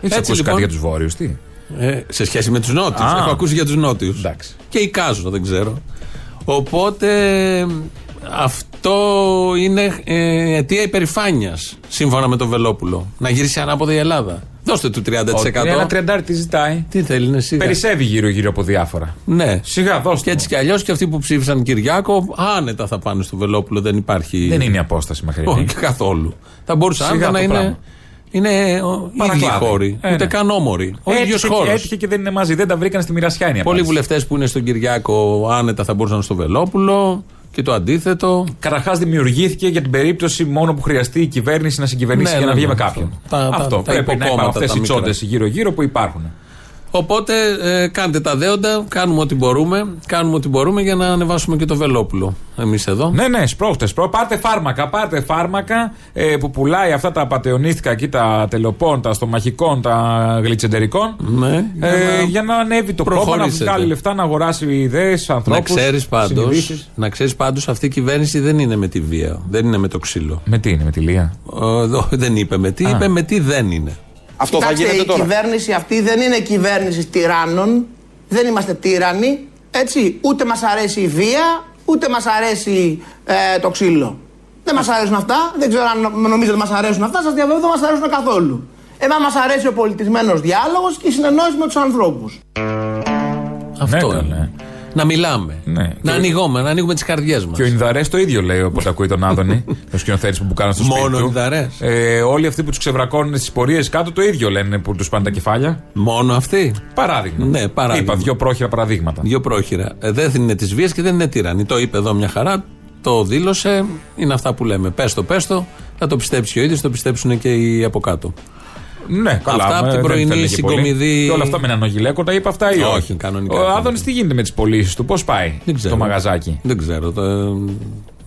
[SPEAKER 3] Έχεις ακούσει κάτι για τους Βόρειους, τι;
[SPEAKER 2] Ε, σε σχέση με τους Νότιους.
[SPEAKER 3] Α.
[SPEAKER 2] Έχω ακούσει για τους Νότιους.
[SPEAKER 3] Εντάξει.
[SPEAKER 2] Και εικάζω, δεν ξέρω. Οπότε αυτό είναι ε, αιτία υπερηφάνειας σύμφωνα με τον Βελόπουλο. Να γυρίσει ανάποδα η Ελλάδα. Δώστε του 30%.
[SPEAKER 3] Ότι Ένα τριαντάρι τι ζητάει.
[SPEAKER 2] Τι θέλει να σιγά.
[SPEAKER 3] Περισσεύει γύρω-γύρω από διάφορα.
[SPEAKER 2] Ναι.
[SPEAKER 3] Σιγά, δώστε.
[SPEAKER 2] Και έτσι κι αλλιώς και αυτοί που ψήφισαν Κυριάκο, άνετα θα πάνε στο Βελόπουλο. Δεν υπάρχει.
[SPEAKER 3] Δεν είναι η απόσταση μέχρι
[SPEAKER 2] Όχι
[SPEAKER 3] εκεί.
[SPEAKER 2] καθόλου. Θα μπορούσαν
[SPEAKER 3] Σιγά
[SPEAKER 2] άνετα να
[SPEAKER 3] το
[SPEAKER 2] είναι.
[SPEAKER 3] πράγμα.
[SPEAKER 2] Είναι ο- ίδιοι
[SPEAKER 3] Παρακλάδι.
[SPEAKER 2] χώροι.
[SPEAKER 3] Ε,
[SPEAKER 2] Ούτε
[SPEAKER 3] ναι.
[SPEAKER 2] καν όμοροι. Ο ίδιος
[SPEAKER 3] Έτυχε,
[SPEAKER 2] χώρος.
[SPEAKER 3] έτυχε και δεν είναι μαζί. Δεν τα βρήκαν στη μοιρασιά είναι η
[SPEAKER 2] Πολλοί
[SPEAKER 3] απάντηση.
[SPEAKER 2] βουλευτές που είναι στον Κυριάκο άνετα θα μπορούσαν στο Βελόπουλο και το αντίθετο.
[SPEAKER 3] Καταρχάς δημιουργήθηκε για την περίπτωση μόνο που χρειαστεί η κυβέρνηση να συγκυβερνήσει
[SPEAKER 2] Ναι,
[SPEAKER 3] για να
[SPEAKER 2] ναι,
[SPEAKER 3] βγει
[SPEAKER 2] ναι,
[SPEAKER 3] με
[SPEAKER 2] αυτό.
[SPEAKER 3] κάποιον.
[SPEAKER 2] Τα- τα-
[SPEAKER 3] αυτό.
[SPEAKER 2] τα
[SPEAKER 3] Πρέπει να υπάρχουν
[SPEAKER 2] υποκόμματα,
[SPEAKER 3] αυτές
[SPEAKER 2] τα
[SPEAKER 3] οι
[SPEAKER 2] μικρά.
[SPEAKER 3] τσόντες γύρω-γύρω που υπάρχουν.
[SPEAKER 2] Οπότε ε, κάντε τα δέοντα, κάνουμε ό,τι μπορούμε. Κάνουμε ό,τι μπορούμε για να ανεβάσουμε και το Βελόπουλο. Εμείς εδώ.
[SPEAKER 3] Ναι, ναι, σπρώχτες. Σπρώ. Πάρτε φάρμακα. Πάρτε φάρμακα ε, που πουλάει αυτά τα πατεωνίστικα εκεί, τα τελοπών, τα στομαχικών, τα γλιτσεντερικών.
[SPEAKER 2] Ναι,
[SPEAKER 3] Ε, για να ανέβει το κόμμα, να
[SPEAKER 2] προχωρήσετε.
[SPEAKER 3] βγάλει λεφτά, να αγοράσει ιδέες, ανθρώπους.
[SPEAKER 2] Να ξέρεις πάντως, να ξέρεις πάντως αυτή η κυβέρνηση δεν είναι με τη βία. Δεν είναι με το ξύλο.
[SPEAKER 3] Με τι είναι, με τη Λία;
[SPEAKER 2] Ε, εδώ δεν είπε με τι,
[SPEAKER 3] Α.
[SPEAKER 2] είπε με τι δεν είναι.
[SPEAKER 4] Αυτό θα
[SPEAKER 5] Κοιτάξτε,
[SPEAKER 4] γίνεται
[SPEAKER 5] η
[SPEAKER 4] τώρα.
[SPEAKER 5] κυβέρνηση αυτή δεν είναι κυβέρνηση τυράννων. Δεν είμαστε τύρανοι. Έτσι. Ούτε μας αρέσει η βία, ούτε μας αρέσει ε, το ξύλο. Δεν μας αρέσουν αυτά. Δεν ξέρω αν νομίζετε ότι μας αρέσουν αυτά. Σας διαβεβαιώ δεν μας αρέσουν καθόλου. Εμένα μας αρέσει ο πολιτισμένος διάλογος και η συνεννόηση με τους ανθρώπους.
[SPEAKER 2] Αυτό
[SPEAKER 3] Ναι,
[SPEAKER 2] είναι.
[SPEAKER 3] Ναι.
[SPEAKER 2] Να μιλάμε.
[SPEAKER 3] Ναι.
[SPEAKER 2] Να
[SPEAKER 3] Και-
[SPEAKER 2] ανοιγούμε, να ανοίγουμε τις καρδιές μας.
[SPEAKER 3] Και ο Ινδαρές το ίδιο λέει όποτε ακούει τον Άδωνη, [laughs] το σκηνοθέτη που μπουκάνα στο σπίτι.
[SPEAKER 2] Μόνο
[SPEAKER 3] του.
[SPEAKER 2] Ινδαρές.
[SPEAKER 3] Ε, όλοι αυτοί που τους ξεβρακώνουν στις πορείες κάτω το ίδιο λένε που τους πάνε τα κεφάλια.
[SPEAKER 2] Μόνο αυτή.
[SPEAKER 3] Παράδειγμα.
[SPEAKER 2] Ναι, παράδειγμα.
[SPEAKER 3] Είπα δύο πρόχειρα παραδείγματα.
[SPEAKER 2] Δύο πρόχειρα. Ε, δεν είναι τη βία και δεν είναι τύρανη. Το είπε εδώ μια χαρά, το δήλωσε. Είναι αυτά που λέμε. Πες το, πες το. Θα το πιστέψει και ο ίδιος, θα το πιστέψουν και οι από κάτω.
[SPEAKER 3] Ναι, καλά.
[SPEAKER 2] Αυτά από
[SPEAKER 3] ε,
[SPEAKER 2] την
[SPEAKER 3] δεν
[SPEAKER 2] πρωινή
[SPEAKER 3] θέλει και πολύ.
[SPEAKER 2] συγκομιδή-
[SPEAKER 3] Και όλα αυτά με έναν ογιλέκο τα είπα αυτά ή
[SPEAKER 2] Όχι,
[SPEAKER 3] όχι;
[SPEAKER 2] κανονικά,
[SPEAKER 3] Ο
[SPEAKER 2] κανονικά.
[SPEAKER 3] Άδωνης τι γίνεται με τις πωλήσεις του, πώς πάει
[SPEAKER 2] Δεν ξέρω.
[SPEAKER 3] το μαγαζάκι;
[SPEAKER 2] Δεν ξέρω. Το,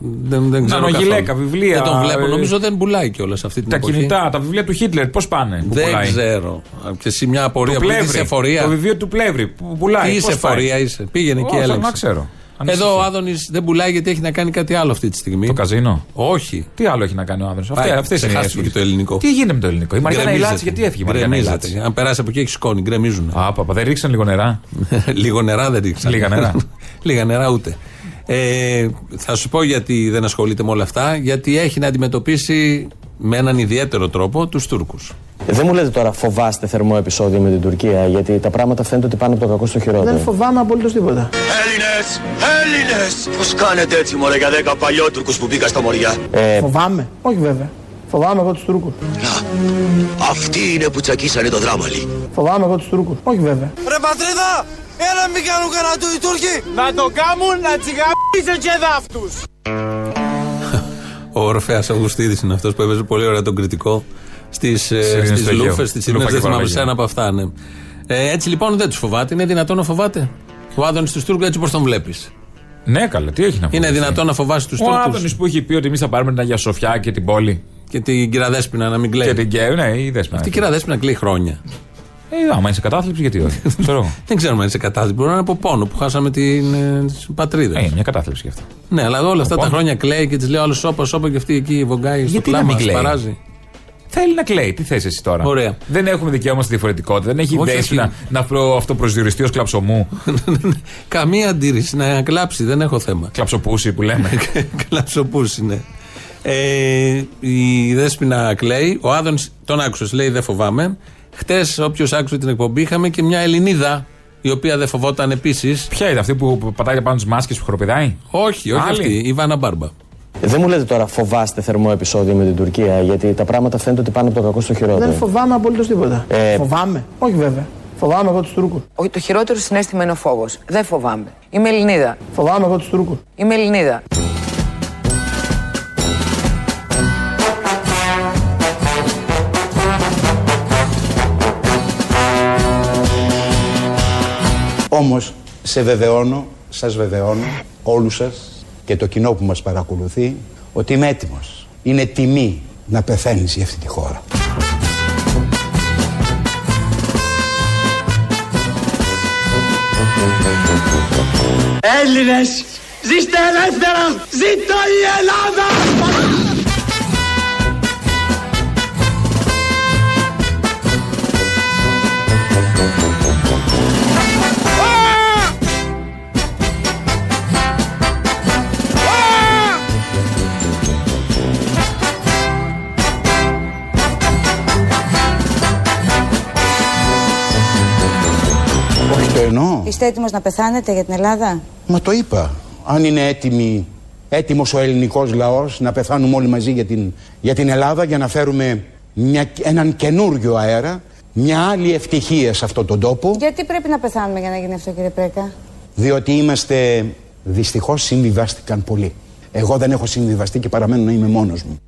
[SPEAKER 2] δεν, δεν ξέρω.
[SPEAKER 3] Νανογιλέκα,
[SPEAKER 2] καθόλου.
[SPEAKER 3] βιβλία,
[SPEAKER 2] Δεν τον βλέπω.
[SPEAKER 3] ε,
[SPEAKER 2] Νομίζω δεν πουλάει κιόλας αυτή την
[SPEAKER 3] Τα
[SPEAKER 2] εποχή.
[SPEAKER 3] κινητά, τα βιβλία του Χίτλερ, πώς πάνε. Που
[SPEAKER 2] Δεν
[SPEAKER 3] πουλάει;
[SPEAKER 2] ξέρω. Και εσύ μια απορία
[SPEAKER 3] Το
[SPEAKER 2] που είσαι
[SPEAKER 3] πλεύρη.
[SPEAKER 2] εφορία.
[SPEAKER 3] Το βιβλίο του πλεύρη που πουλάει.
[SPEAKER 2] Τι είσαι
[SPEAKER 3] πώς πάει;
[SPEAKER 2] εφορία είσαι; Πήγαινε εκεί
[SPEAKER 3] Ω, θέλω
[SPEAKER 2] έλεγξε.
[SPEAKER 3] να ξέρω.
[SPEAKER 2] Εδώ
[SPEAKER 3] Ανησυχεί.
[SPEAKER 2] ο Άδωνης δεν πουλάει γιατί έχει να κάνει κάτι άλλο αυτή τη στιγμή.
[SPEAKER 3] Το καζίνο.
[SPEAKER 2] Όχι.
[SPEAKER 3] Τι άλλο έχει να κάνει ο Άδωνης;
[SPEAKER 2] Πάει,
[SPEAKER 3] Αυτές είναι οι
[SPEAKER 2] ξεχάστηκε
[SPEAKER 3] αίσθησεις.
[SPEAKER 2] και το ελληνικό.
[SPEAKER 3] Τι γίνεται με το ελληνικό; Η Μαριάννα
[SPEAKER 2] Γκρεμίζεται.
[SPEAKER 3] Ηλάτση γιατί έφυγε η Μαριάννα
[SPEAKER 2] Γκρεμίζεται.
[SPEAKER 3] Ηλάτση.
[SPEAKER 2] Αν περάσει από εκεί έχει σκόνη, γκρεμίζουν.
[SPEAKER 3] Α, παπα, δεν ρίξαν λίγο νερά; [laughs]
[SPEAKER 2] Λίγο νερά δεν ρίξαν.
[SPEAKER 3] Λίγα νερά. [laughs]
[SPEAKER 2] Λίγα νερά ούτε. Ε, θα σου πω γιατί δεν ασχολείται με όλα αυτά. Γιατί έχει να αντιμετωπίσει με έναν ιδιαίτερο τρόπο τους Τούρκους.
[SPEAKER 8] Ε, Δεν μου λέτε τώρα φοβάστε θερμό επεισόδιο με την Τουρκία, γιατί τα πράγματα φαίνεται ότι πάνε από το κακό στο χειρότερο.
[SPEAKER 5] Δεν φοβάμαι απολύτως τίποτα.
[SPEAKER 9] Έλληνες! Έλληνες! Πώς κάνετε έτσι μωρέ για δέκα παλιότουρκους που μπήκα στα μωριά;
[SPEAKER 8] Ε,
[SPEAKER 5] Φοβάμαι; Όχι βέβαια. Φοβάμαι εγώ τους Τούρκους.
[SPEAKER 9] Να, αυτοί είναι που τσακίσανε το δράμαλι.
[SPEAKER 5] Φοβάμαι εγώ τους Τούρκους. Όχι βέβαια.
[SPEAKER 10] Ρε πατρίδα, έλα μην κάνουν κανένα του οι Τούρκοι. Να το κάνουν να τσιγαμίσουν και δάφτους.
[SPEAKER 2] Ο Ορφαία Αυγουστίδη είναι αυτός που έπαιζε πολύ ωραία τον κριτικό στις
[SPEAKER 3] Ειρήνες του Αιγαίου.
[SPEAKER 2] λούφες, στις
[SPEAKER 3] Λούφα
[SPEAKER 2] Ειρήνε.
[SPEAKER 3] και
[SPEAKER 2] Δεν θυμάμαι
[SPEAKER 3] Παραλίγια.
[SPEAKER 2] σε ένα από αυτά, ναι. Ε, έτσι λοιπόν δεν τους φοβάται. Είναι δυνατόν να φοβάται. Ο Άδωνης τους Τούρκους έτσι όπως τον βλέπεις.
[SPEAKER 3] Ναι, καλά, τι έχει να πει.
[SPEAKER 2] Είναι δυνατόν να φοβάσει τους
[SPEAKER 3] Ο
[SPEAKER 2] Τούρκους.
[SPEAKER 3] Άδωνης που έχει πει ότι εμείς θα πάρουμε την Αγία Σοφιά και την πόλη.
[SPEAKER 2] Και την κυρία Δέσπινα να μην κλαίει.
[SPEAKER 3] Και την Κέου, ναι, η δέσπινα.
[SPEAKER 2] Αυτή η κυρία Δέσπινα κλαίει χρόνια.
[SPEAKER 3] Ε, άμα είναι σε κατάθλιψη, γιατί όχι. [laughs] Ξέρω εγώ.
[SPEAKER 2] Δεν ξέρουμε αν είναι σε κατάθλιψη. Μπορεί να είναι από πόνο που χάσαμε την ε, πατρίδα.
[SPEAKER 3] Ε, είναι μια κατάθλιψη γι' αυτό.
[SPEAKER 2] Ναι, αλλά όλα αυτά τα
[SPEAKER 3] πόνο.
[SPEAKER 2] χρόνια κλαίει και της λέει άλλος σώπα, σώπα και αυτή εκεί βογκάει στο
[SPEAKER 3] Γιατί να
[SPEAKER 2] κλάμα,
[SPEAKER 3] μην κλαίει;
[SPEAKER 2] σπαράζει.
[SPEAKER 3] θέλει να κλαίει. Τι θες εσύ τώρα;
[SPEAKER 2] Ωραία.
[SPEAKER 3] Δεν έχουμε δικαίωμα στη διαφορετικότητα. Δεν έχει
[SPEAKER 2] Όχι,
[SPEAKER 3] δέσει
[SPEAKER 2] όχι.
[SPEAKER 3] να, να προ- αυτοπροσδιοριστεί ως κλαψομού. [laughs]
[SPEAKER 2] Καμία αντίρρηση να κλάψει, δεν έχω θέμα.
[SPEAKER 3] Κλαψοπούση που λέμε. [laughs]
[SPEAKER 2] Κλαψοπούση, ναι. Ε, η Δέσποινα κλαίει. Ο Άδωνης τον άκουσες, λέει δεν φοβάμαι. Χτες, όποιος άκουσε την εκπομπή, είχαμε και μια Ελληνίδα η οποία δεν φοβόταν επίσης.
[SPEAKER 3] Ποια είναι αυτή που πατάει πάνω τις μάσκες που χοροπηδάει.
[SPEAKER 2] Όχι, όχι
[SPEAKER 3] Άλλη.
[SPEAKER 2] αυτή, η Βάνα Μπάρμπα.
[SPEAKER 8] Δεν μου λέτε τώρα φοβάστε θερμό επεισόδιο με την Τουρκία, γιατί τα πράγματα φαίνεται ότι πάνε από το κακό στο χειρότερο.
[SPEAKER 5] Δεν φοβάμαι απολύτως τίποτα.
[SPEAKER 8] Ε,
[SPEAKER 5] Φοβάμαι. Όχι βέβαια. Φοβάμαι εγώ τους Τούρκους.
[SPEAKER 11] Όχι, το χειρότερο συνέστημα είναι ο φόβος. Δεν φοβάμαι. Είμαι Ελληνίδα.
[SPEAKER 5] Φοβάμαι εγώ τους Τούρκους.
[SPEAKER 11] Είμαι Ελληνίδα.
[SPEAKER 12] Όμως σε βεβαιώνω, σας βεβαιώνω όλους σας και το κοινό που μας παρακολουθεί ότι είμαι έτοιμος. Είναι τιμή να πεθαίνεις για αυτή τη χώρα.
[SPEAKER 10] Έλληνες, ζήστε ελεύθερα! Ζήτω η Ελλάδα!
[SPEAKER 12] Εννοώ.
[SPEAKER 13] Είστε έτοιμος να πεθάνετε για την Ελλάδα;
[SPEAKER 12] Μα το είπα. Αν είναι έτοιμη, έτοιμος ο ελληνικός λαός να πεθάνουμε όλοι μαζί για την, για την Ελλάδα για να φέρουμε μια, έναν καινούριο αέρα, μια άλλη ευτυχία σε αυτόν τον τόπο,
[SPEAKER 13] Γιατί πρέπει να πεθάνουμε για να γίνει αυτό κύριε Πρέκα;
[SPEAKER 12] διότι είμαστε, δυστυχώς συμβιβάστηκαν πολλοί. Εγώ δεν έχω συμβιβαστεί και παραμένω να είμαι μόνος μου.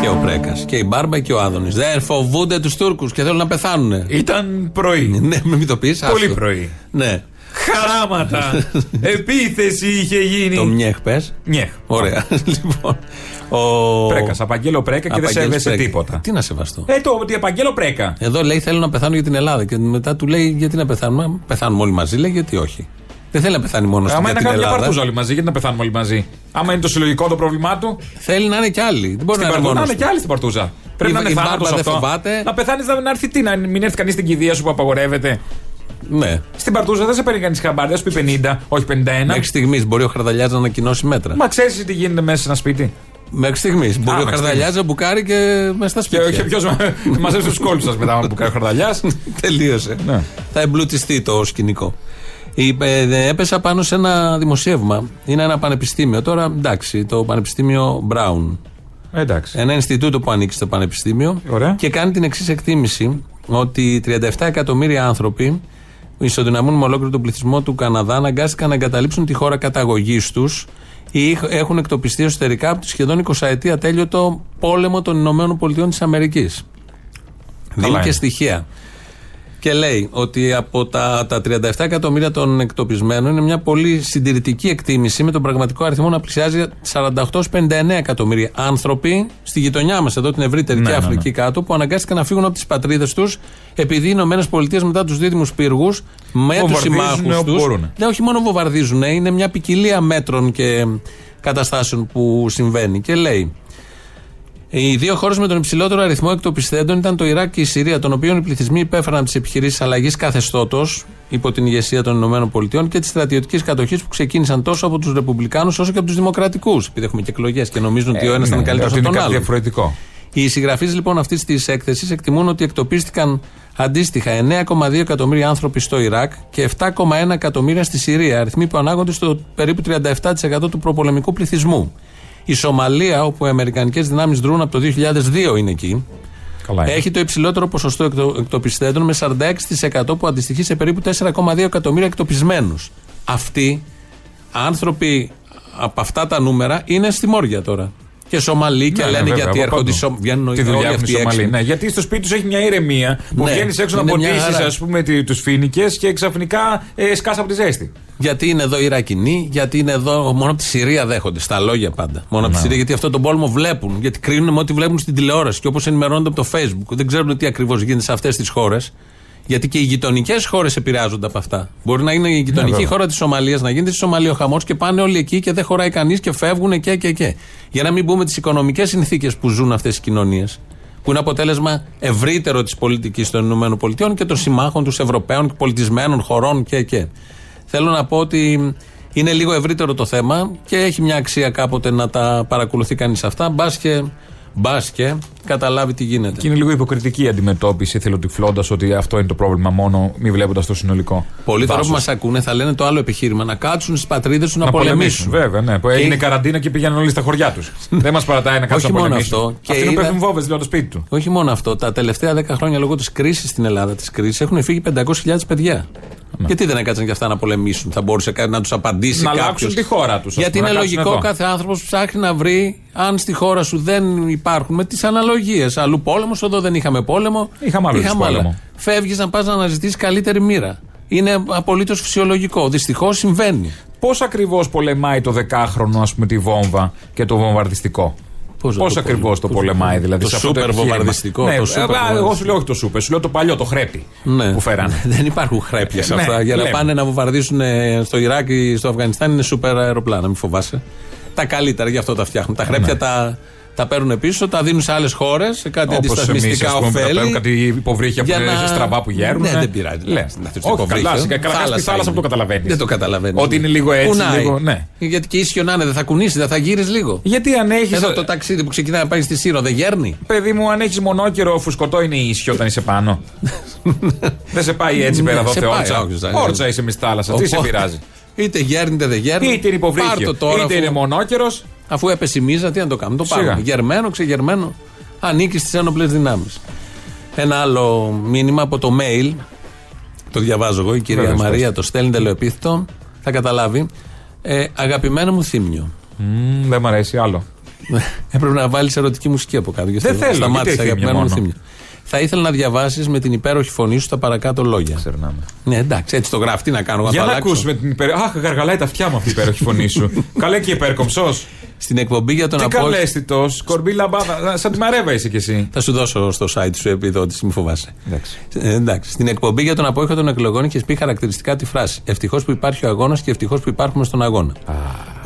[SPEAKER 2] Και ο Πρέκας. Και η Μπάρμπα και ο Άδωνης. Δεν φοβούνται τους Τούρκους και θέλουν να πεθάνουν.
[SPEAKER 3] Ήταν πρωί.
[SPEAKER 2] ναι, μην το πεις.
[SPEAKER 3] Πολύ πρωί.
[SPEAKER 2] Ναι.
[SPEAKER 3] Χαράματα. [laughs] Επίθεση είχε γίνει.
[SPEAKER 2] Το μιέχ πες.
[SPEAKER 3] Νιέχ.
[SPEAKER 2] Ωραία. [laughs] λοιπόν. Ο...
[SPEAKER 3] Πρέκας. Απαγγέλω πρέκα και δεν
[SPEAKER 2] Απαγγέλης
[SPEAKER 3] σέβεσαι
[SPEAKER 2] Πρέκα.
[SPEAKER 3] τίποτα.
[SPEAKER 2] Τι να σεβαστώ.
[SPEAKER 3] Ε, το ότι απαγγέλω πρέκα.
[SPEAKER 2] Εδώ λέει θέλω να πεθάνω για την Ελλάδα. Και μετά του λέει γιατί να πεθάνουμε. Πεθάνουμε όλοι μαζί. Λέει γιατί όχι. Δεν θέλει να πεθάνει μόνος
[SPEAKER 3] Άμα
[SPEAKER 2] για
[SPEAKER 3] είναι να
[SPEAKER 2] την
[SPEAKER 3] κάνουμε μια
[SPEAKER 2] Ελλάδα.
[SPEAKER 3] παρτούζα όλοι μαζί, γιατί να πεθάνουμε όλοι μαζί; Άμα είναι το συλλογικό το πρόβλημά του,
[SPEAKER 2] Θέλει να είναι κι άλλοι. Δεν μπορεί
[SPEAKER 3] στην
[SPEAKER 2] να είναι
[SPEAKER 3] παρτούζα. Να
[SPEAKER 2] μόνο.
[SPEAKER 3] είναι και άλλοι στην παρτούζα. Πρέπει
[SPEAKER 2] Η-
[SPEAKER 3] να είναι
[SPEAKER 2] η
[SPEAKER 3] θάνατος
[SPEAKER 2] Μπάρμπα δεν
[SPEAKER 3] αυτό.
[SPEAKER 2] φοβάται.
[SPEAKER 3] Να πεθάνεις να, να έρθει τι, να μην έρθει κανείς στην κηδεία σου που απαγορεύεται.
[SPEAKER 2] Ναι.
[SPEAKER 3] Στην παρτούζα δεν σε παίρνει κανείς χαμπάρι, θα σου πει 50, όχι 51.
[SPEAKER 2] Μέχρι στιγμής μπορεί ο Χαρδαλιάς να ανακοινώσει μέτρα.
[SPEAKER 3] Μα ξέρεις τι γίνεται μέσα σε ένα σπίτι;
[SPEAKER 2] Μέχρι στιγμής. Μπορεί ο
[SPEAKER 3] μέχρι
[SPEAKER 2] Χαρδαλιάς να μπουκάρει και μέσα στα
[SPEAKER 3] Και,
[SPEAKER 2] σπίτια.
[SPEAKER 3] και ποιος μαζεύει του κόλπου σα μετά που κάνει ο Χαρδαλιάς. [laughs]
[SPEAKER 2] Τελείωσε.
[SPEAKER 3] Ναι.
[SPEAKER 2] Θα εμπλουτιστεί το σκηνικό. Η- ε, έπεσα πάνω σε ένα δημοσίευμα. Είναι ένα πανεπιστήμιο. Τώρα εντάξει, το Πανεπιστήμιο Brown.
[SPEAKER 3] Εντάξει.
[SPEAKER 2] Ένα Ινστιτούτο που ανήκει στο Πανεπιστήμιο
[SPEAKER 3] Ωραία.
[SPEAKER 2] και κάνει την εξής εκτίμηση: ότι 37 εκατομμύρια άνθρωποι ισοδυναμούν με ολόκληρο τον πληθυσμό του Καναδά αναγκάστηκαν να εγκαταλείψουν τη χώρα καταγωγής τους ή έχουν εκτοπιστεί εσωτερικά από τη σχεδόν 20 ετία τέλειωτο πόλεμο των Ηνωμένων Πολιτειών της Αμερικής. Δίνει
[SPEAKER 3] είναι.
[SPEAKER 2] και στοιχεία. Και λέει ότι από τα, τα 37 εκατομμύρια των εκτοπισμένων είναι μια πολύ συντηρητική εκτίμηση με τον πραγματικό αριθμό να πλησιάζει 48-59 εκατομμύρια άνθρωποι στη γειτονιά μας, εδώ την ευρύτερη
[SPEAKER 3] Ναι,
[SPEAKER 2] και
[SPEAKER 3] ναι,
[SPEAKER 2] Αφρική κάτω, που αναγκάστηκαν να φύγουν από τις πατρίδες τους επειδή οι Ηνωμένες Πολιτείες μετά τους δίδυμους πύργους με τους
[SPEAKER 3] Βομβαρδίζουν
[SPEAKER 2] συμμάχους
[SPEAKER 3] όπου
[SPEAKER 2] του.
[SPEAKER 3] μπορούν.
[SPEAKER 2] Δεν όχι μόνο βομβαρδίζουν, είναι μια ποικιλία μέτρων και καταστάσεων που συμβαίνει. Και λέει, οι δύο χώρες με τον υψηλότερο αριθμό εκτοπιστέντων ήταν το Ιράκ και η Συρία, των οποίων οι πληθυσμοί υπέφεραν τις επιχειρήσεις αλλαγής καθεστώτος υπό την ηγεσία των ΗΠΑ και της στρατιωτικής κατοχής που ξεκίνησαν τόσο από τους Ρεπουμπλικάνους όσο και από τους Δημοκρατικούς. Επειδή έχουμε και εκλογές και νομίζουν ότι ο ένας
[SPEAKER 3] ναι,
[SPEAKER 2] ήταν καλύτερος
[SPEAKER 3] ότι
[SPEAKER 2] από
[SPEAKER 3] είναι
[SPEAKER 2] τον
[SPEAKER 3] κάτι
[SPEAKER 2] άλλο.
[SPEAKER 3] διαφορετικό.
[SPEAKER 2] Οι συγγραφείς λοιπόν αυτής της έκθεσης εκτιμούν ότι εκτοπίστηκαν αντίστοιχα 9,2 εκατομμύρια άνθρωποι στο Ιράκ και 7,1 εκατομμύρια στη Συρία, αριθμοί που ανάγονται στο περίπου 37% του προπολεμικού πληθυσμού. Η Σομαλία, όπου οι Αμερικανικές δυνάμεις δρούν από το 2002 είναι εκεί,
[SPEAKER 3] Καλά είναι.
[SPEAKER 2] έχει το υψηλότερο ποσοστό εκτο, εκτοπιστέντων με 46% που αντιστοιχεί σε περίπου 4,2 εκατομμύρια εκτοπισμένους. Αυτοί άνθρωποι από αυτά τα νούμερα είναι στη Μόρια τώρα. Και Σομαλοί και
[SPEAKER 3] Ναι,
[SPEAKER 2] λένε
[SPEAKER 3] ναι, βέβαια,
[SPEAKER 2] γιατί
[SPEAKER 3] από
[SPEAKER 2] έρχονται.
[SPEAKER 3] παντού.
[SPEAKER 2] Σο... Βγαίνουν
[SPEAKER 3] Τη
[SPEAKER 2] όλοι
[SPEAKER 3] δουλειά έχουν
[SPEAKER 2] αυτοί
[SPEAKER 3] οι
[SPEAKER 2] έξω.
[SPEAKER 3] Σομαλοί. Ναι, γιατί στο σπίτι τους έχει μια ηρεμία που
[SPEAKER 2] Ναι,
[SPEAKER 3] βγαίνεις έξω να
[SPEAKER 2] είναι μια
[SPEAKER 3] ποτίσεις,
[SPEAKER 2] χαρά.
[SPEAKER 3] ας πούμε, τους φίνικε και ξαφνικά ε, σκάσα από τη ζέστη.
[SPEAKER 2] Γιατί είναι εδώ οι Ιρακινοί, γιατί είναι εδώ. Μόνο από τη Συρία δέχονται. Στα λόγια πάντα. Μόνο από τη Συρία, γιατί αυτό τον πόλεμο βλέπουν. Γιατί κρίνουν με ό,τι βλέπουν στην τηλεόραση και όπως ενημερώνονται από το Facebook. Δεν ξέρουν τι ακριβώς γίνεται σε αυτές τις χώρες. Γιατί και οι γειτονικές χώρες επηρεάζονται από αυτά. Μπορεί να είναι η γειτονική
[SPEAKER 3] βέβαια.
[SPEAKER 2] χώρα της Σομαλίας, να γίνεται στη Σομαλία ο χαμός και πάνε όλοι εκεί και δεν χωράει κανείς και φεύγουν και και και. Για να μην πούμε τις οικονομικές συνθήκες που ζουν αυτές οι κοινωνίες. που είναι αποτέλεσμα ευρύτερο της πολιτικής των ΗΠΑ και των συμμάχων τους Ευρωπαίων και πολιτισμένων χωρών και και. Θέλω να πω ότι είναι λίγο ευρύτερο το θέμα και έχει μια αξία κάποτε να τα παρακολουθεί κανείς αυτά. Μπας και, μπας και καταλάβει τι γίνεται.
[SPEAKER 3] Και είναι λίγο υποκριτική η αντιμετώπιση, θελοτυφλώντα ότι αυτό είναι το πρόβλημα μόνο, μη βλέποντας το συνολικό.
[SPEAKER 2] Πολλοί τώρα που
[SPEAKER 3] Βάσος.
[SPEAKER 2] μας ακούνε θα λένε το άλλο επιχείρημα. Να κάτσουν στις πατρίδες τους να,
[SPEAKER 3] Να
[SPEAKER 2] πολεμήσουν.
[SPEAKER 3] πολεμήσουν, βέβαια, ναι. Που
[SPEAKER 2] Και-
[SPEAKER 3] έγινε καραντίνα και πήγαιναν όλοι στα χωριά τους. Δεν μας παρατάει να κάτσουν
[SPEAKER 2] Όχι
[SPEAKER 3] να
[SPEAKER 2] μόνο
[SPEAKER 3] πολεμήσουν.
[SPEAKER 2] αυτό. Και
[SPEAKER 3] Αυτοί
[SPEAKER 2] είδα-
[SPEAKER 3] πέφτουν βόμβες δηλαδή το σπίτι του.
[SPEAKER 2] Όχι μόνο αυτό. Τα τελευταία 10 χρόνια λόγω της κρίσης στην Ελλάδα, της κρίσης, έχουν φύγει 500.000 παιδιά. Γιατί δεν έκατσαν και αυτά να πολεμήσουν, θα μπορούσε κα- να τους απαντήσει
[SPEAKER 3] Να
[SPEAKER 2] κάποιος.
[SPEAKER 3] αλλάξουν τη χώρα τους, ας
[SPEAKER 2] Γιατί
[SPEAKER 3] πούμε,
[SPEAKER 2] είναι
[SPEAKER 3] να κάτσουν
[SPEAKER 2] λογικό
[SPEAKER 3] εδώ.
[SPEAKER 2] κάθε άνθρωπος ψάχνει να βρει αν στη χώρα σου δεν υπάρχουν με τις αναλογίε. Αλλού πόλεμος, εδώ δεν είχαμε πόλεμο.
[SPEAKER 3] Είχαμε άλλο πόλεμο.
[SPEAKER 2] Φεύγεις να πας να αναζητήσεις καλύτερη μοίρα. Είναι απολύτως φυσιολογικό. Δυστυχώς συμβαίνει.
[SPEAKER 3] Πώς ακριβώς πολεμάει το δεκάχρονο, ας πούμε, τη βόμβα και το βομβαρδιστικό;
[SPEAKER 2] Πώς
[SPEAKER 3] Πώς
[SPEAKER 2] να το
[SPEAKER 3] ακριβώ
[SPEAKER 2] πω,
[SPEAKER 3] το
[SPEAKER 2] πώς-
[SPEAKER 3] πολεμάει, δηλαδή.
[SPEAKER 2] το
[SPEAKER 3] σε αυτό
[SPEAKER 2] σούπερ
[SPEAKER 3] επιχείρημα.
[SPEAKER 2] βομβαρδιστικό,
[SPEAKER 3] Ναι,
[SPEAKER 2] το
[SPEAKER 3] ε,
[SPEAKER 2] σούπερ
[SPEAKER 3] α, Εγώ
[SPEAKER 2] βομβαρδιστικό.
[SPEAKER 3] σου λέω όχι το σούπερ, σου λέω το παλιό, το χρέπι
[SPEAKER 2] Ναι.
[SPEAKER 3] που φέρανε. [laughs]
[SPEAKER 2] δεν υπάρχουν χρέπια σε
[SPEAKER 3] Ναι,
[SPEAKER 2] αυτά. Για να
[SPEAKER 3] λέμε.
[SPEAKER 2] πάνε να βομβαρδίσουν ε, στο Ιράκ ή στο Αφγανιστάν είναι σούπερ αεροπλάνα, μην φοβάσαι. Τα καλύτερα, γι' αυτό τα φτιάχνουν. Τα χρέπια
[SPEAKER 3] Ναι.
[SPEAKER 2] τα, τα παίρνουν πίσω, τα δίνουν σε άλλες χώρες, σε κάτι
[SPEAKER 3] Όπως εμείς,
[SPEAKER 2] αντισταθμιστικά
[SPEAKER 3] ας πούμε, που τα
[SPEAKER 2] ωφέλη.
[SPEAKER 3] παίρνουν κάτι υποβρύχια που είναι στραβά που γέρουν.
[SPEAKER 2] Ναι, δεν πειράζει.
[SPEAKER 3] Λες.
[SPEAKER 2] Να θες το
[SPEAKER 3] Όχι,
[SPEAKER 2] υποβρύχιο.
[SPEAKER 3] καλά, σιγά, καλά,
[SPEAKER 2] Θάλασσα
[SPEAKER 3] στη θάλασσα
[SPEAKER 2] είναι.
[SPEAKER 3] που το καταλαβαίνεις.
[SPEAKER 2] Δεν το καταλαβαίνεις.
[SPEAKER 3] Ότι είναι λίγο έτσι,
[SPEAKER 2] Κουνάει.
[SPEAKER 3] λίγο. Ναι.
[SPEAKER 2] Γιατί και ίσιο να είναι, δεν θα κουνήσεις, δεν θα γύρει λίγο.
[SPEAKER 3] Γιατί αν έχεις.
[SPEAKER 2] Εδώ το ταξίδι που ξεκινάει να πάει στη Σύρο δεν γέρνει.
[SPEAKER 3] Παιδί μου, αν έχεις μονόκερο, φουσκωτό είναι ίσιο όταν είσαι πάνω. [laughs] δεν σε πάει έτσι
[SPEAKER 2] Ναι,
[SPEAKER 3] πέρα εδώ
[SPEAKER 2] σε πάει,
[SPEAKER 3] θεόρτσα.
[SPEAKER 2] όχι, σαν-
[SPEAKER 3] Όρτσα είσαι μη στη θάλασσα. Τι σε
[SPEAKER 2] Οπότε,
[SPEAKER 3] πειράζει.
[SPEAKER 2] Είτε γέρνει είτε δεν γέρνει.
[SPEAKER 3] Είτε είναι
[SPEAKER 2] Πάρ'
[SPEAKER 3] υποβρύχιο,
[SPEAKER 2] το τώρα,
[SPEAKER 3] είτε
[SPEAKER 2] αφού-
[SPEAKER 3] είναι μονόκερο.
[SPEAKER 2] Αφού έπεσε η μίζα, τι να το κάνουμε. Το
[SPEAKER 3] Σιγά.
[SPEAKER 2] πάμε. Γερμένο, ξεγερμένο. Ανήκει στις ένοπλες δυνάμεις. Ένα άλλο μήνυμα από το mail. Το διαβάζω εγώ. Η κυρία
[SPEAKER 3] Βέβαια,
[SPEAKER 2] Μαρία
[SPEAKER 3] σπέστε.
[SPEAKER 2] το στέλνει τελεοπίθητο. Θα καταλάβει. Ε, αγαπημένο μου θύμιο.
[SPEAKER 3] Μμμ, Δεν μ' αρέσει άλλο. [laughs]
[SPEAKER 2] Έπρεπε να βάλεις ερωτική μουσική από κάτω. και
[SPEAKER 3] Δεν
[SPEAKER 2] στο-
[SPEAKER 3] θέλω,
[SPEAKER 2] Σταμάτησε
[SPEAKER 3] γιατί
[SPEAKER 2] αγαπημένο
[SPEAKER 3] θύμιο
[SPEAKER 2] μου
[SPEAKER 3] μόνο.
[SPEAKER 2] θύμιο. Θα ήθελα να διαβάσεις με την υπέροχη φωνή σου τα παρακάτω λόγια.
[SPEAKER 3] Ξερνάμε.
[SPEAKER 2] Ναι, εντάξει, έτσι το γράφει. Τι να κάνω, εγώ
[SPEAKER 3] Για
[SPEAKER 2] το
[SPEAKER 3] να
[SPEAKER 2] αλλάξω.
[SPEAKER 3] ακούσουμε την υπέροχη. Αχ, γαργαλάει τα αυτιά μου αυτή η υπέροχη φωνή σου. [laughs] Καλέ και υπέρκομψος.
[SPEAKER 2] Στην εκπομπή για τον
[SPEAKER 3] Τι
[SPEAKER 2] απόγευμα.
[SPEAKER 3] καλέστητος, κορμπή λαμπάδα. Σαν τη μαρέβα είσαι κι εσύ.
[SPEAKER 2] Θα σου δώσω στο site σου επιδότηση, μη φοβάσαι.
[SPEAKER 3] Εντάξει.
[SPEAKER 2] Ε, εντάξει. Στην εκπομπή για τον απόϊχο των εκλογών είχες πει χαρακτηριστικά τη φράση Ευτυχώς που υπάρχει ο αγώνας και ευτυχώς που υπάρχουμε στον αγώνα.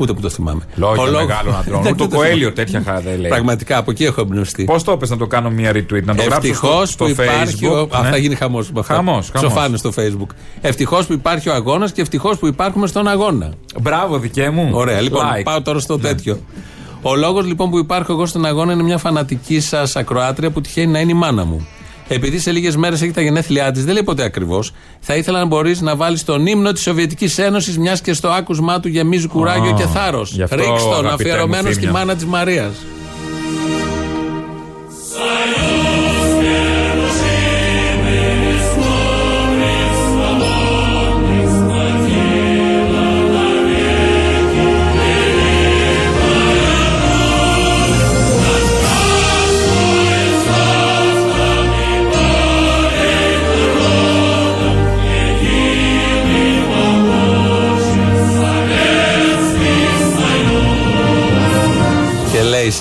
[SPEAKER 2] Ούτε που το θυμάμαι.
[SPEAKER 3] Λόγια
[SPEAKER 2] Ο λόγος-
[SPEAKER 3] μεγάλων [laughs] αντρών.
[SPEAKER 2] Δεν
[SPEAKER 3] Ούτε ο
[SPEAKER 2] το
[SPEAKER 3] Κοέλιο
[SPEAKER 2] θυμάμαι.
[SPEAKER 3] τέτοια χαρά δεν λέει.
[SPEAKER 2] Πραγματικά από εκεί έχω εμπνευστεί.
[SPEAKER 3] Πώς το πες να το κάνω μια retweet, να το γράψω
[SPEAKER 2] Ευτυχώς
[SPEAKER 3] στο,
[SPEAKER 2] που
[SPEAKER 3] στο
[SPEAKER 2] υπάρχει. Ο...
[SPEAKER 3] facebook.
[SPEAKER 2] Α,
[SPEAKER 3] ναι.
[SPEAKER 2] θα γίνει χαμός.
[SPEAKER 3] Χαμός, χαμός.
[SPEAKER 2] Σοφάνε στο facebook. Ευτυχώς που υπάρχει ο αγώνας και ευτυχώς που υπάρχουμε στον αγώνα.
[SPEAKER 3] Μπράβο, δικέ μου.
[SPEAKER 2] Ωραία, λοιπόν,
[SPEAKER 3] Like.
[SPEAKER 2] πάω τώρα στο τέτοιο. Ο λόγος λοιπόν που υπάρχω εγώ στον αγώνα είναι μια φανατική σας ακροάτρια που τυχαίνει να είναι η μάνα μου. Επειδή σε λίγες μέρες έχει τα γενέθλιά της, δεν λέει ποτέ ακριβώς, θα ήθελα να μπορείς να βάλεις τον ύμνο της Σοβιετικής Ένωσης, μιας και στο άκουσμά του γεμίζει κουράγιο
[SPEAKER 3] Α,
[SPEAKER 2] και θάρρος.
[SPEAKER 3] γι' αυτό,
[SPEAKER 2] Ρίξ τον,
[SPEAKER 3] αγαπητέ μου
[SPEAKER 2] αφιερωμένο στη
[SPEAKER 3] Θήμιο.
[SPEAKER 2] μάνα της Μαρίας.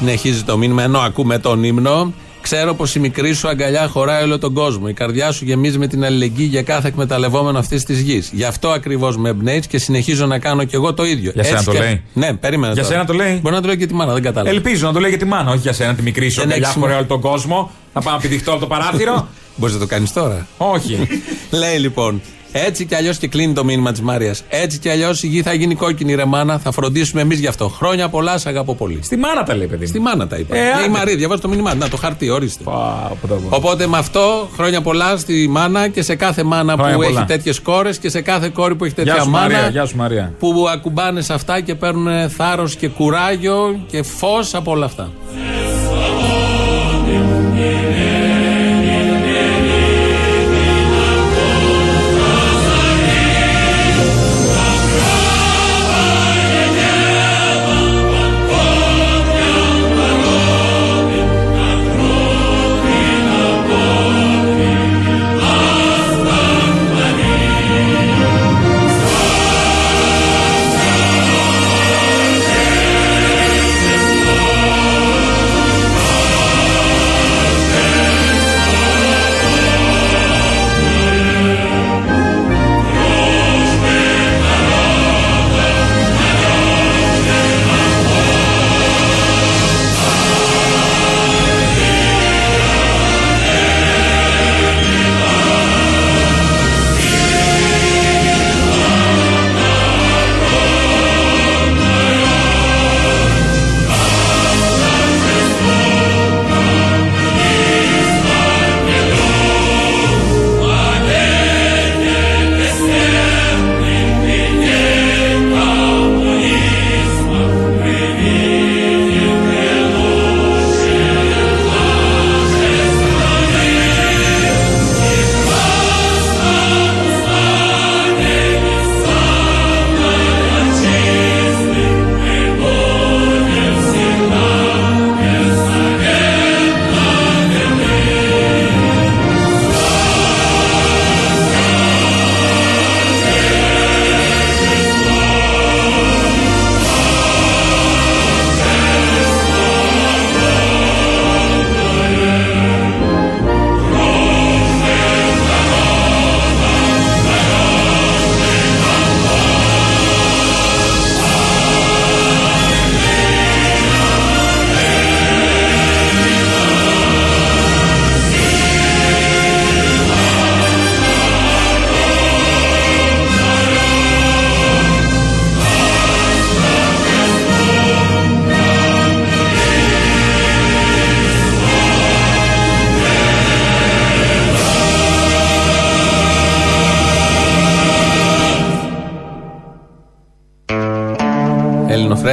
[SPEAKER 2] Συνεχίζει το μήνυμα, ενώ ακούμε τον ύμνο. Ξέρω πως η μικρή σου αγκαλιά χωράει όλο τον κόσμο. Η καρδιά σου γεμίζει με την αλληλεγγύη για κάθε εκμεταλλευόμενο αυτής της γης. Γι' αυτό ακριβώς με εμπνέεις και συνεχίζω να κάνω κι εγώ το ίδιο.
[SPEAKER 3] Για σένα
[SPEAKER 2] Έτσι
[SPEAKER 3] το
[SPEAKER 2] και-
[SPEAKER 3] λέει;
[SPEAKER 2] Ναι, περίμενα.
[SPEAKER 3] Για
[SPEAKER 2] τώρα.
[SPEAKER 3] σένα το λέει;
[SPEAKER 2] Μπορεί να το λέει και τη μάνα, δεν κατάλαβα.
[SPEAKER 3] Ελπίζω να το λέει για τη μάνα, όχι για σένα τη μικρή σου
[SPEAKER 2] Δεν
[SPEAKER 3] αγκαλιά
[SPEAKER 2] έχει
[SPEAKER 3] χωράει
[SPEAKER 2] σημασία.
[SPEAKER 3] όλο τον κόσμο. Να πάω να πηδηχτώ από το παράθυρο. [laughs]
[SPEAKER 2] Μπορείς να το κάνεις τώρα.
[SPEAKER 3] όχι. [laughs]
[SPEAKER 2] Λέει λοιπόν, έτσι κι αλλιώς και κλείνει το μήνυμα της Μαρία. Έτσι κι αλλιώς η γη θα γίνει κόκκινη, ρε μάνα. Θα φροντίσουμε εμείς γι' αυτό. Χρόνια πολλά, σ' αγαπώ πολύ.
[SPEAKER 3] Στη μάνα τα λέει, παιδί. μου.
[SPEAKER 2] Στη μάνα τα είπα.
[SPEAKER 3] Ε,
[SPEAKER 2] Ε,
[SPEAKER 3] άντε.
[SPEAKER 2] η Μαρία, διαβάζω το μήνυμά. Να το χαρτί, ορίστε.
[SPEAKER 3] Πα, από το-
[SPEAKER 2] Οπότε με αυτό χρόνια πολλά στη μάνα και σε κάθε μάνα
[SPEAKER 3] Χρόνια
[SPEAKER 2] που
[SPEAKER 3] πολλά.
[SPEAKER 2] έχει τέτοιες κόρες και σε κάθε κόρη που έχει τέτοια
[SPEAKER 3] Γεια σου
[SPEAKER 2] μάνα.
[SPEAKER 3] Μαρία, γεια σου Μαρία.
[SPEAKER 2] Που ακουμπάνε σε αυτά και παίρνουν θάρρος και κουράγιο και φως από όλα αυτά.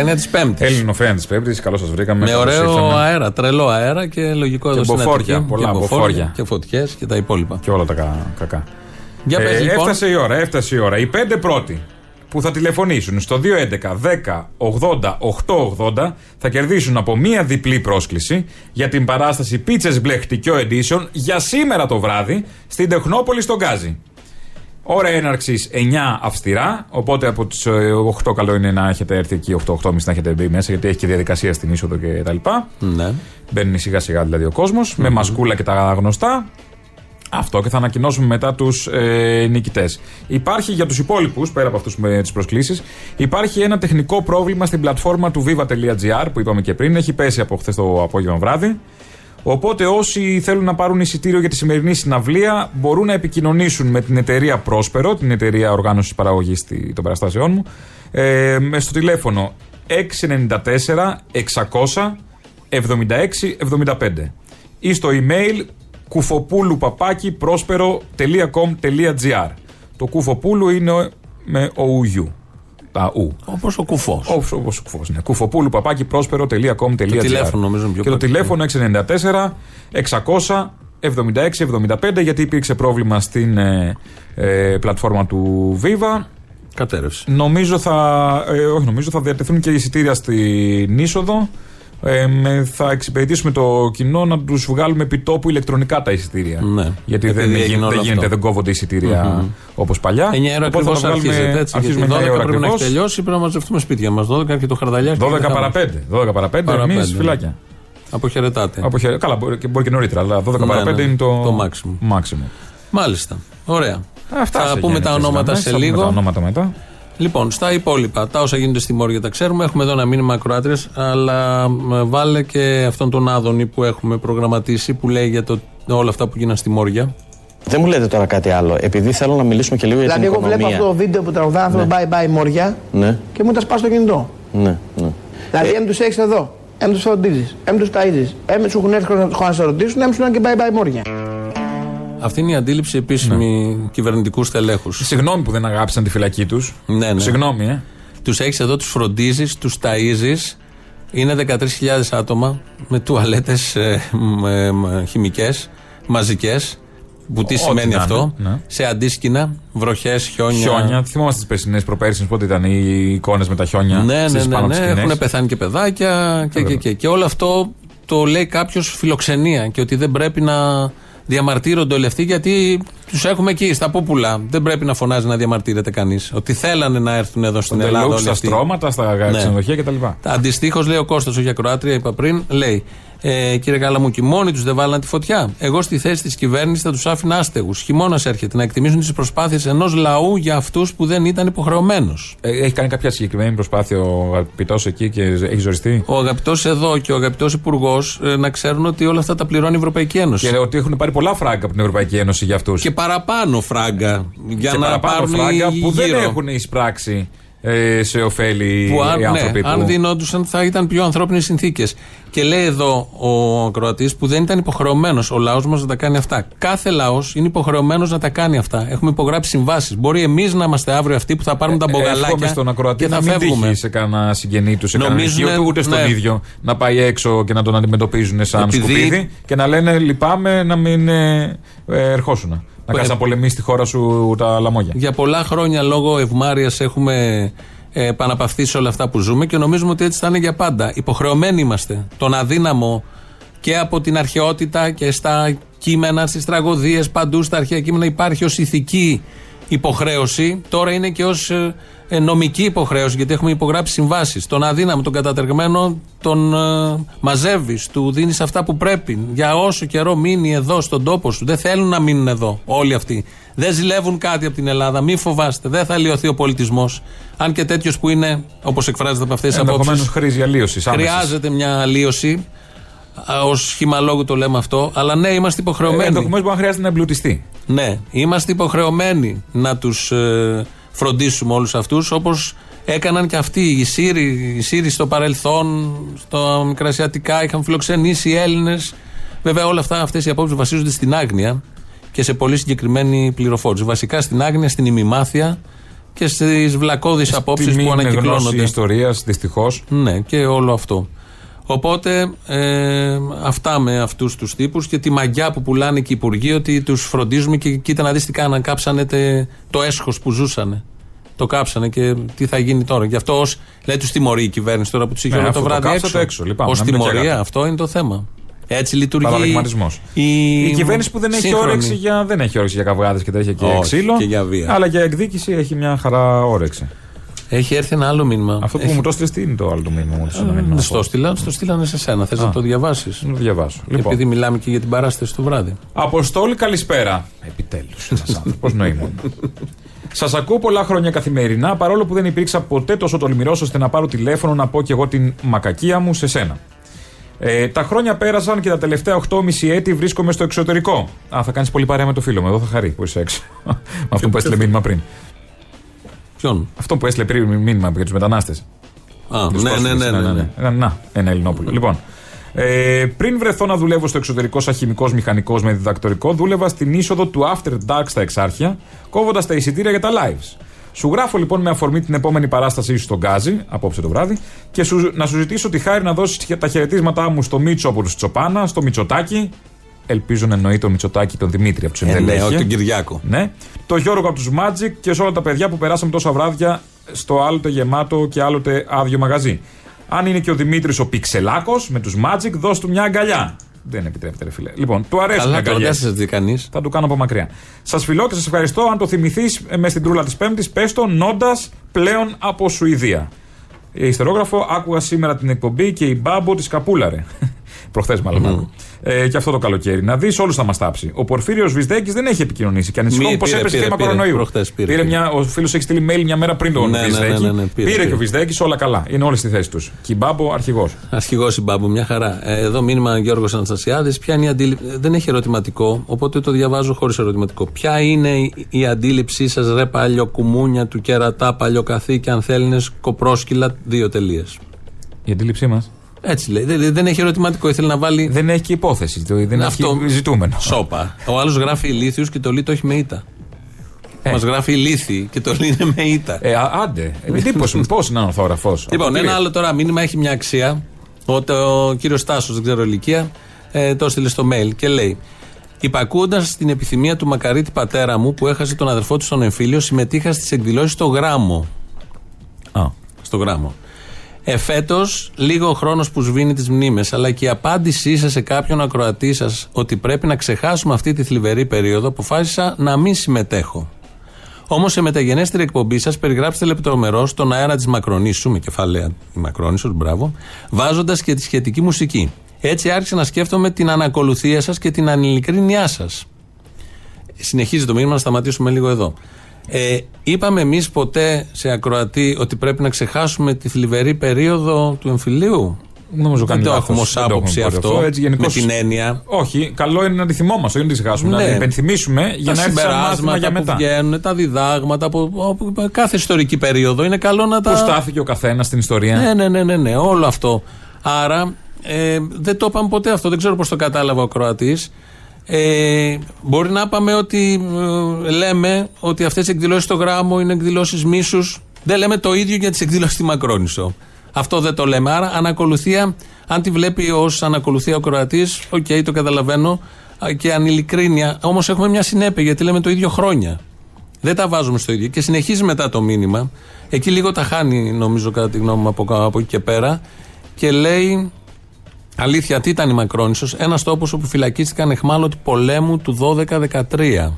[SPEAKER 2] Ελληνοφρένεια της Πέμπτης.
[SPEAKER 3] Ελληνοφρένεια της Πέμπτης, καλώς σας βρήκαμε.
[SPEAKER 2] Με
[SPEAKER 3] καλώς
[SPEAKER 2] ωραίο
[SPEAKER 3] ήρθαμε.
[SPEAKER 2] αέρα, τρελό αέρα και λογικό
[SPEAKER 3] Και
[SPEAKER 2] εδώ στην
[SPEAKER 3] μποφόρια,
[SPEAKER 2] Αττική.
[SPEAKER 3] πολλά
[SPEAKER 2] και
[SPEAKER 3] μποφόρια.
[SPEAKER 2] Και φωτιές και τα υπόλοιπα.
[SPEAKER 3] Και όλα τα κα- κακά.
[SPEAKER 2] Για πες, λοιπόν.
[SPEAKER 3] Έφτασε η ώρα, έφτασε η ώρα. Οι πέντε πρώτοι που θα τηλεφωνήσουν στο 211 10 80 880 θα κερδίσουν από μία διπλή πρόσκληση για την παράσταση Πίτσες Μπλεχτικιό Edition για σήμερα το βράδυ στην Τεχνόπολη στον Γκάζι. Ώρα έναρξης 9 αυστηρά. Οπότε από τις 8 καλό είναι να έχετε έρθει εκεί, 8-8.30 να έχετε μπει μέσα, γιατί έχει και διαδικασία στην είσοδο κτλ.
[SPEAKER 2] Ναι.
[SPEAKER 3] Μπαίνει σιγά σιγά δηλαδή ο κόσμος, με μασκούλα και τα γνωστά. Αυτό και θα ανακοινώσουμε μετά τους ε, νικητές. Υπάρχει για τους υπόλοιπους, πέρα από αυτούς με τις προσκλήσεις, υπάρχει ένα τεχνικό πρόβλημα στην πλατφόρμα του viva.gr που είπαμε και πριν. Έχει πέσει από χθες το απόγευμα βράδυ. Οπότε όσοι θέλουν να πάρουν εισιτήριο για τη σημερινή συναυλία μπορούν να επικοινωνήσουν με την εταιρεία Πρόσπερο, την εταιρεία οργάνωσης παραγωγής των παραστάσεών μου, ε, με στο τηλέφωνο 694 600 76 75 ή στο email κουφοπούλου παπάκι πρόσπερο.com.gr. Το κουφοπούλου είναι με ο ουγιού. Τα ου.
[SPEAKER 2] Όπως ο κουφός.
[SPEAKER 3] Όπως ο κουφός. Ναι. Κουφοπούλου παπάκι πρόσπερο.com.gr.
[SPEAKER 2] Το τηλέφωνο νομίζω είναι πιο
[SPEAKER 3] Και το
[SPEAKER 2] πρακτικό.
[SPEAKER 3] τηλέφωνο 694 600 76-75 γιατί υπήρξε πρόβλημα στην ε, ε, πλατφόρμα του Viva.
[SPEAKER 2] Κατέρευσε.
[SPEAKER 3] Νομίζω θα, ε, όχι, νομίζω θα διατεθούν και εισιτήρια στην είσοδο. Ε, με- θα εξυπηρετήσουμε το κοινό να τους βγάλουμε επιτόπου ηλεκτρονικά τα εισιτήρια.
[SPEAKER 2] Ναι.
[SPEAKER 3] Γιατί δεν,
[SPEAKER 2] Επειδή έγινε
[SPEAKER 3] γίνεται,
[SPEAKER 2] όλο
[SPEAKER 3] δεν, γίνεται,
[SPEAKER 2] αυτό.
[SPEAKER 3] δεν κόβονται εισιτήρια
[SPEAKER 2] Μμμ.
[SPEAKER 3] όπως παλιά.
[SPEAKER 2] 9 ώρα
[SPEAKER 3] Οπότε θα
[SPEAKER 2] ακριβώς
[SPEAKER 3] τα βγάλουμε-
[SPEAKER 2] αρχίζεται έτσι.
[SPEAKER 3] αρχίζουμε
[SPEAKER 2] γιατί
[SPEAKER 3] 9
[SPEAKER 2] 12
[SPEAKER 3] ώρα
[SPEAKER 2] πρέπει να έχει
[SPEAKER 3] ακριβώς.
[SPEAKER 2] τελειώσει, πρέπει να μαζευτούμε σπίτια μας. 12 και το χαρδαλιάκι.
[SPEAKER 3] 12
[SPEAKER 2] και δεν
[SPEAKER 3] παρα
[SPEAKER 2] θα
[SPEAKER 3] 5. 12 παρα 5,
[SPEAKER 2] Παρα
[SPEAKER 3] εμείς
[SPEAKER 2] πέντε, ναι.
[SPEAKER 3] φυλάκια.
[SPEAKER 2] Αποχαιρετάτε.
[SPEAKER 3] Αποχαιρε- Καλά, μπορεί και, μπορεί και νωρίτερα, αλλά 12
[SPEAKER 2] Ναι,
[SPEAKER 3] παρα 5
[SPEAKER 2] ναι,
[SPEAKER 3] είναι το,
[SPEAKER 2] το maximum.
[SPEAKER 3] maximum.
[SPEAKER 2] Μάλιστα. Ωραία.
[SPEAKER 3] Αυτά
[SPEAKER 2] θα
[SPEAKER 3] σε
[SPEAKER 2] πούμε τα
[SPEAKER 3] γενικές
[SPEAKER 2] ονόματα
[SPEAKER 3] γραμμές,
[SPEAKER 2] σε
[SPEAKER 3] θα πούμε
[SPEAKER 2] λίγο.
[SPEAKER 3] Τα ονόματα μετά.
[SPEAKER 2] Λοιπόν, στα υπόλοιπα, τα όσα γίνονται στη Μόρια τα ξέρουμε. Έχουμε εδώ ένα μήνυμα ακροάτρε, αλλά μ, βάλε και αυτόν τον Άδωνη που έχουμε προγραμματίσει που λέει για το, όλα αυτά που γίνανε στη Μόρια.
[SPEAKER 8] Δεν μου λέτε τώρα κάτι άλλο. Επειδή θέλω να μιλήσουμε και λίγο για
[SPEAKER 5] Δηλαδή,
[SPEAKER 8] την
[SPEAKER 5] εγώ βλέπω
[SPEAKER 8] οικονομία.
[SPEAKER 5] αυτό το βίντεο που τραγουδάνε αυτό το bye bye Μόρια
[SPEAKER 8] Ναι,
[SPEAKER 5] και μου τα σπάς στο κινητό.
[SPEAKER 8] ναι, ναι.
[SPEAKER 5] Δηλαδή, έμ τους έχεις εδώ, έμ τους φροντίζεις, έμ τους ταζει, έμ σου έχουν έρθει να να σε ρωτήσουν, έμ σου λένε και bye bye Μόρια.
[SPEAKER 2] Αυτή είναι η αντίληψη επίσημη κυβερνητικούς στελέχους.
[SPEAKER 3] Συγγνώμη που δεν αγάπησαν τη φυλακή τους.
[SPEAKER 2] Ναι, ναι.
[SPEAKER 3] Συγγνώμη, ε.
[SPEAKER 2] Τους έχεις εδώ, τους φροντίζεις, τους ταΐζεις Είναι 13.000 άτομα με τουαλέτες ε, χημικές, μαζικές. Που τι
[SPEAKER 3] Ό,τι
[SPEAKER 2] σημαίνει
[SPEAKER 3] να
[SPEAKER 2] αυτό;
[SPEAKER 3] είναι, ναι.
[SPEAKER 2] Σε αντίσκηνα, βροχές, χιόνια.
[SPEAKER 3] Χιόνια. Θυμόμαστε τις περσινές προπέρσι πότε ήταν οι εικόνες με τα χιόνια.
[SPEAKER 2] Ναι, ναι,
[SPEAKER 3] στις
[SPEAKER 2] ναι,
[SPEAKER 3] πάνω
[SPEAKER 2] ναι,
[SPEAKER 3] τις σκηνές.
[SPEAKER 2] Έχουν πεθάνει και παιδάκια και, και, και, και όλο αυτό το λέει κάποιος φιλοξενία και ότι δεν πρέπει να διαμαρτύρονται όλοι αυτοί γιατί τους έχουμε εκεί στα πούπουλα. Δεν πρέπει να φωνάζει να διαμαρτύρεται κανείς. Ότι θέλανε να έρθουν εδώ στην
[SPEAKER 3] Στον
[SPEAKER 2] Ελλάδα.
[SPEAKER 3] Τελούξ,
[SPEAKER 2] όλοι
[SPEAKER 3] στα
[SPEAKER 2] αυτοί.
[SPEAKER 3] στρώματα, στα
[SPEAKER 2] Ναι.
[SPEAKER 3] ξενοδοχεία κτλ.
[SPEAKER 2] Αντιστοίχως, λέει ο Κώστας, όχι για Κροάτρια, είπα πριν, λέει: ε, Κύριε Καλαμούκη, μόνοι τους δεν βάλαν τη φωτιά. Εγώ στη θέση της κυβέρνησης θα τους άφηνα άστεγους. Χειμώνας έρχεται να εκτιμήσουν τις προσπάθειες ενός λαού για αυτούς που δεν ήταν υποχρεωμένος.
[SPEAKER 3] Ε, έχει κάνει κάποια συγκεκριμένη προσπάθεια ο αγαπητός εκεί και έχει ζοριστεί;
[SPEAKER 2] Ο αγαπητός εδώ και ο αγαπητός Υπουργός να ξέρουν ότι όλα αυτά τα πληρώνει η Ευρωπαϊκή Ένωση.
[SPEAKER 3] Και ότι έχουν πάρει πολλά φράγκα από την Ευρωπαϊκή Ένωση για αυτούς.
[SPEAKER 2] Και παραπάνω φράγκα. Για
[SPEAKER 3] και
[SPEAKER 2] να
[SPEAKER 3] παραπάνω
[SPEAKER 2] πάρουν
[SPEAKER 3] φράγκα
[SPEAKER 2] οι
[SPEAKER 3] που δεν
[SPEAKER 2] γύρω.
[SPEAKER 3] έχουν εισπράξει ε, σε ωφέλη
[SPEAKER 2] Που αν,
[SPEAKER 3] οι άνθρωποι.
[SPEAKER 2] ναι, αν
[SPEAKER 3] που...
[SPEAKER 2] δινόντουσαν θα ήταν πιο ανθρώπινες συνθήκες. Και λέει εδώ ο ακροατής που δεν ήταν υποχρεωμένος ο λαός μας να τα κάνει αυτά. Κάθε λαός είναι υποχρεωμένος να τα κάνει αυτά. Έχουμε υπογράψει συμβάσεις. Μπορεί εμείς να είμαστε αύριο αυτοί που θα πάρουμε τα
[SPEAKER 3] Εύχομαι
[SPEAKER 2] μπογαλάκια
[SPEAKER 3] στον ακροατή
[SPEAKER 2] και θα
[SPEAKER 3] να μην
[SPEAKER 2] φεύγουμε.
[SPEAKER 3] τύχει σε κανένα συγγενή του, σε κανένα
[SPEAKER 2] Νομίζουνε-
[SPEAKER 3] οικείο του, ούτε στον
[SPEAKER 2] ναι.
[SPEAKER 3] ίδιο να πάει έξω και να τον αντιμετωπίζουν σαν
[SPEAKER 2] Επειδή-
[SPEAKER 3] σκουπίδι και να λένε λυπάμαι να μην ε, ε, ερχόσουν. Να
[SPEAKER 2] Ε,
[SPEAKER 3] κάτσει να πολεμήσει τη χώρα σου τα λαμόγια.
[SPEAKER 2] Για πολλά χρόνια λόγω ευμάρεια έχουμε ε, επαναπαυθεί όλα αυτά που ζούμε και νομίζουμε ότι έτσι θα είναι για πάντα. Υποχρεωμένοι είμαστε. Τον αδύναμο και από την αρχαιότητα και στα κείμενα, στις τραγωδίες, παντού στα αρχαία κείμενα υπάρχει ως ηθική υποχρέωση. Τώρα είναι και ως νομική υποχρέωση, γιατί έχουμε υπογράψει συμβάσεις. Τον αδύναμο, τον κατατεργμένο, τον ε, μαζεύεις, του δίνεις αυτά που πρέπει. Για όσο καιρό μείνει εδώ, στον τόπο σου. Δεν θέλουν να μείνουν εδώ όλοι αυτοί. Δεν ζηλεύουν κάτι από την Ελλάδα. Μη φοβάστε. Δεν θα λιωθεί ο πολιτισμός. Αν και τέτοιος που είναι, όπως εκφράζεται από αυτές τις
[SPEAKER 3] Ενδεχομένως
[SPEAKER 2] απόψεις.
[SPEAKER 3] χρήζει αλλίωση.
[SPEAKER 2] Χρειάζεται μια αλλίωση. Ω σχήμα λόγου το λέμε αυτό. Αλλά ναι, είμαστε υποχρεωμένοι.
[SPEAKER 3] Ενδεχομένως μπορεί να χρειάζεται να εμπλουτιστεί.
[SPEAKER 2] Ναι, είμαστε υποχρεωμένοι να τους ε, φροντίσουμε όλους αυτούς όπως έκαναν και αυτοί. Οι Σύριοι, οι Σύριοι στο παρελθόν, στο Μικρασιατικά, είχαν φιλοξενήσει οι Έλληνες. Βέβαια, όλα αυτά αυτές οι απόψεις βασίζονται στην άγνοια και σε πολύ συγκεκριμένη πληροφόρηση. Βασικά στην άγνοια, στην ημιμάθεια και στις βλακώδεις απόψεις που ανακυκλώνονται.
[SPEAKER 3] ιστορίας, δυστυχώς.
[SPEAKER 2] Ναι, και όλο αυτό. Οπότε ε, αυτά με αυτούς τους τύπους και τη μαγιά που πουλάνε και οι υπουργοί ότι τους φροντίζουμε και κοίτα να δεις τι κάναν. Κάψανε τε- το έσχος που ζούσανε. Το κάψανε και τι θα γίνει τώρα. Γι' αυτό ως, λέει τους τιμωρεί η κυβέρνηση τώρα που τους είχε
[SPEAKER 3] Ναι,
[SPEAKER 2] όλο το
[SPEAKER 3] αυτό το
[SPEAKER 2] βράδυ
[SPEAKER 3] κάψατε έξω, λυπάμαι,
[SPEAKER 2] Ω
[SPEAKER 3] να μην το
[SPEAKER 2] τιμωρία,
[SPEAKER 3] καίγατε.
[SPEAKER 2] αυτό είναι το θέμα. Έτσι λειτουργεί
[SPEAKER 3] Παραδειγματισμός.
[SPEAKER 2] η,
[SPEAKER 3] Η κυβέρνηση που δεν έχει,
[SPEAKER 2] σύγχρονη.
[SPEAKER 3] όρεξη για, δεν έχει όρεξη για καυγάδε και τέτοια και
[SPEAKER 2] Όχι,
[SPEAKER 3] ξύλο.
[SPEAKER 2] και για βία.
[SPEAKER 3] Αλλά για εκδίκηση έχει μια χαρά όρεξη.
[SPEAKER 2] Έχει έρθει ένα άλλο μήνυμα.
[SPEAKER 3] Αυτό που
[SPEAKER 2] Έχει-
[SPEAKER 3] μου το στείλει, τι είναι το άλλο το μήνυμα. μου, το
[SPEAKER 2] Ε,
[SPEAKER 3] μήνυμα
[SPEAKER 2] Στο στείλανε, στο στείλανε σε σένα. Θες να το διαβάσεις;
[SPEAKER 3] Να το διαβάσω. Λοιπόν.
[SPEAKER 2] Επειδή μιλάμε και για την παράσταση το βράδυ.
[SPEAKER 3] Αποστόλη, καλησπέρα. Επιτέλους, ένας [laughs] άνθρωπος νοήμων. Σας ακούω πολλά χρόνια καθημερινά, παρόλο που δεν υπήρξα ποτέ τόσο τολμηρός ώστε να πάρω τηλέφωνο να πω κι εγώ την μακακία μου σε σένα. Ε, τα χρόνια πέρασαν και τα τελευταία 8,5 έτη βρίσκομαι στο εξωτερικό. Α, θα κάνεις πολύ παρέα με το φίλο μου. Εδώ θα χαρεί που είσαι έξω. [laughs] με αυτό που έστειλε μήνυμα πριν.
[SPEAKER 2] Ποιον;
[SPEAKER 3] Αυτό που έστειλε πριν μήνυμα για τους μετανάστες.
[SPEAKER 2] Α, ναι, ναι, ναι, ναι, ναι.
[SPEAKER 3] Ε, Να, ένα Ελληνόπουλο. Λοιπόν, ε, πριν βρεθώ να δουλεύω στο εξωτερικό σαν χημικός μηχανικός με διδακτορικό, δούλευα στην είσοδο του After Dark στα Εξάρχεια, κόβοντας τα εισιτήρια για τα lives. Σου γράφω λοιπόν με αφορμή την επόμενη παράστασή σου στον Γκάζι, απόψε το βράδυ, και σου, να σου ζητήσω τη χάρη να δώσεις τα χαιρετίσματά μου στο Μίτσο από τους Τσοπάνα, στο Μιτσοτάκι. Ελπίζω να εννοεί το Μιτσοτάκι τον Δημήτρη από τους
[SPEAKER 2] Ε, ναι,
[SPEAKER 3] Ενδελέχεια.
[SPEAKER 2] όχι τον Κυριάκο.
[SPEAKER 3] Ναι. Το Γιώργο από τους Magic και σε όλα τα παιδιά που περάσαμε τόσα βράδια στο άλλοτε γεμάτο και άλλοτε άδειο μαγαζί. Αν είναι και ο Δημήτρης ο Πιξελάκος με τους Magic, δώσ' του μια αγκαλιά. Δεν επιτρέπεται, ρε φίλε. Λοιπόν, του αρέσουν οι
[SPEAKER 2] Καλά, τώρα
[SPEAKER 3] αγκαλιές.
[SPEAKER 2] δεν σα δει κανείς.
[SPEAKER 3] Θα του κάνω από μακριά. Σας φιλώ και σας ευχαριστώ. Αν το θυμηθείς μες στην τρούλα της Πέμπτης, πες το νόντας πλέον από Σουηδία. Ε, Ιστερόγραφο, άκουγα σήμερα την εκπομπή και η μπάμπο της Καπούλαρε. Προχθές, μάλλον. άκουγα. Ε, και αυτό το καλοκαίρι. Να δεις, όλους θα μας τάψει. Ο Πορφύριος Βυσδέκης δεν έχει επικοινωνήσει και ανησυχώ
[SPEAKER 2] Μη,
[SPEAKER 3] πω
[SPEAKER 2] πήρε,
[SPEAKER 3] έπεσε
[SPEAKER 2] πήρε,
[SPEAKER 3] θέμα
[SPEAKER 2] πήρε.
[SPEAKER 3] κορονοϊού.
[SPEAKER 2] Προχθές πήρε, πήρε.
[SPEAKER 3] Μια, ο φίλος έχει στείλει mail μια μέρα πριν τον
[SPEAKER 2] Ναι, ναι,
[SPEAKER 3] Βυσδέκη.
[SPEAKER 2] ναι, ναι, ναι, πήρε,
[SPEAKER 3] πήρε,
[SPEAKER 2] πήρε.
[SPEAKER 3] και ο Βυσδέκης, όλα καλά. Είναι όλες στη θέση τους. Και η μπάμπο αρχηγός.
[SPEAKER 2] Αρχηγός η Μπάμπου, μια χαρά. Ε, εδώ μήνυμα Γιώργος Αναστασιάδης. Ποια είναι η αντίληψη. Δεν έχει ερωτηματικό, οπότε το διαβάζω χωρίς ερωτηματικό. Ποια είναι η- η αντίληψή σας, ρε παλιοκουμούνια του κερατά, παλιοκαθήκη, αν θέλεις, κοπρόσκυλα, δύο τελείες.
[SPEAKER 3] Η αντίληψή μας.
[SPEAKER 2] Έτσι λέει. Δεν, δεν έχει ερωτηματικό. Ήθελε να βάλει.
[SPEAKER 3] Δεν έχει και υπόθεση. το- Δεν
[SPEAKER 2] Αυτό
[SPEAKER 3] έχει ζητούμενο.
[SPEAKER 2] Σόπα. Ο άλλος γράφει ηλίθιου και το λί το έχει με ήττα.
[SPEAKER 3] Ε.
[SPEAKER 2] Μας γράφει ηλίθι και το λί είναι με ήττα.
[SPEAKER 3] Ε, α- άντε. Εντύπωση μου. [laughs] Πώς είναι ορθόγραφο.
[SPEAKER 2] Λοιπόν, ένα άλλο τώρα μήνυμα έχει μια αξία. Ότι ο κύριος Τάσο, δεν ξέρω ηλικία, ε, το έστειλε στο mail και λέει: Υπακούοντας την επιθυμία του μακαρίτη πατέρα μου που έχασε τον αδερφό του στον εμφύλιο, συμμετείχα στις εκδηλώσεις στο γράμμο.
[SPEAKER 3] Α.
[SPEAKER 2] Στο γράμμο. Εφέτο, λίγο ο χρόνος που σβήνει τις μνήμες, αλλά και η απάντησή σας σε κάποιον ακροατή σας ότι πρέπει να ξεχάσουμε αυτή τη θλιβερή περίοδο, αποφάσισα να μην συμμετέχω. Όμως σε μεταγενέστερη εκπομπή σας περιγράψετε λεπτομερώς τον αέρα της Μακρονήσου, με κεφαλαία η Μακρόνησος, μπράβο, βάζοντας και τη σχετική μουσική. Έτσι άρχισα να σκέφτομαι την ανακολουθία σας και την ανηλικρίνειά σας. Συνεχίζει το μήνυμα, να σταματήσουμε λίγο εδώ. Ε, είπαμε εμείς ποτέ σε ακροατή ότι πρέπει να ξεχάσουμε τη θλιβερή περίοδο του εμφυλίου;
[SPEAKER 3] Νομίζω
[SPEAKER 2] Δεν
[SPEAKER 3] κάνει
[SPEAKER 2] το
[SPEAKER 3] λάθος.
[SPEAKER 2] έχουμε ω
[SPEAKER 3] Δεν το
[SPEAKER 2] άποψη
[SPEAKER 3] έχουμε
[SPEAKER 2] αυτό.
[SPEAKER 3] πάρει Έτσι,
[SPEAKER 2] με
[SPEAKER 3] γενικώς-
[SPEAKER 2] την έννοια.
[SPEAKER 3] Όχι, καλό είναι να τη θυμόμαστε, όχι να τη ξεχάσουμε.
[SPEAKER 2] Ναι.
[SPEAKER 3] Να την υπενθυμίσουμε για
[SPEAKER 2] τα
[SPEAKER 3] να έρθει σαν μάθημα
[SPEAKER 2] συμπεράσματα
[SPEAKER 3] για
[SPEAKER 2] που
[SPEAKER 3] μετά.
[SPEAKER 2] βγαίνουν, τα διδάγματα από, από κάθε ιστορική περίοδο. Είναι καλό να τα.
[SPEAKER 3] Πού στάθηκε ο καθένας στην ιστορία.
[SPEAKER 2] Ναι, ναι, ναι, ναι, ναι, όλο αυτό. Άρα ε, δεν το είπαμε ποτέ αυτό. Δεν ξέρω πώς το κατάλαβε ο Κροατή. Ε, μπορεί να είπαμε ότι ε, λέμε ότι αυτές οι εκδηλώσεις στο Γράμμο είναι εκδηλώσεις μίσους. Δεν λέμε το ίδιο για τις εκδηλώσεις στη Μακρόνισο. Αυτό δεν το λέμε. Άρα, ανακολουθία, αν τη βλέπει ως ανακολουθία ο ακροατής, οκ, το καταλαβαίνω. Α, Και ανειλικρίνεια. Όμως έχουμε μια συνέπεια γιατί λέμε το ίδιο χρόνια. Δεν τα βάζουμε στο ίδιο. Και συνεχίζει μετά το μήνυμα. Εκεί λίγο τα χάνει, νομίζω, κατά τη γνώμη μου, από, από εκεί και πέρα. Και λέει. Αλήθεια, τι ήταν η Μακρόνισο, ένας τόπος όπου φυλακίστηκαν εχμάλωτοι πολέμου του 12-13.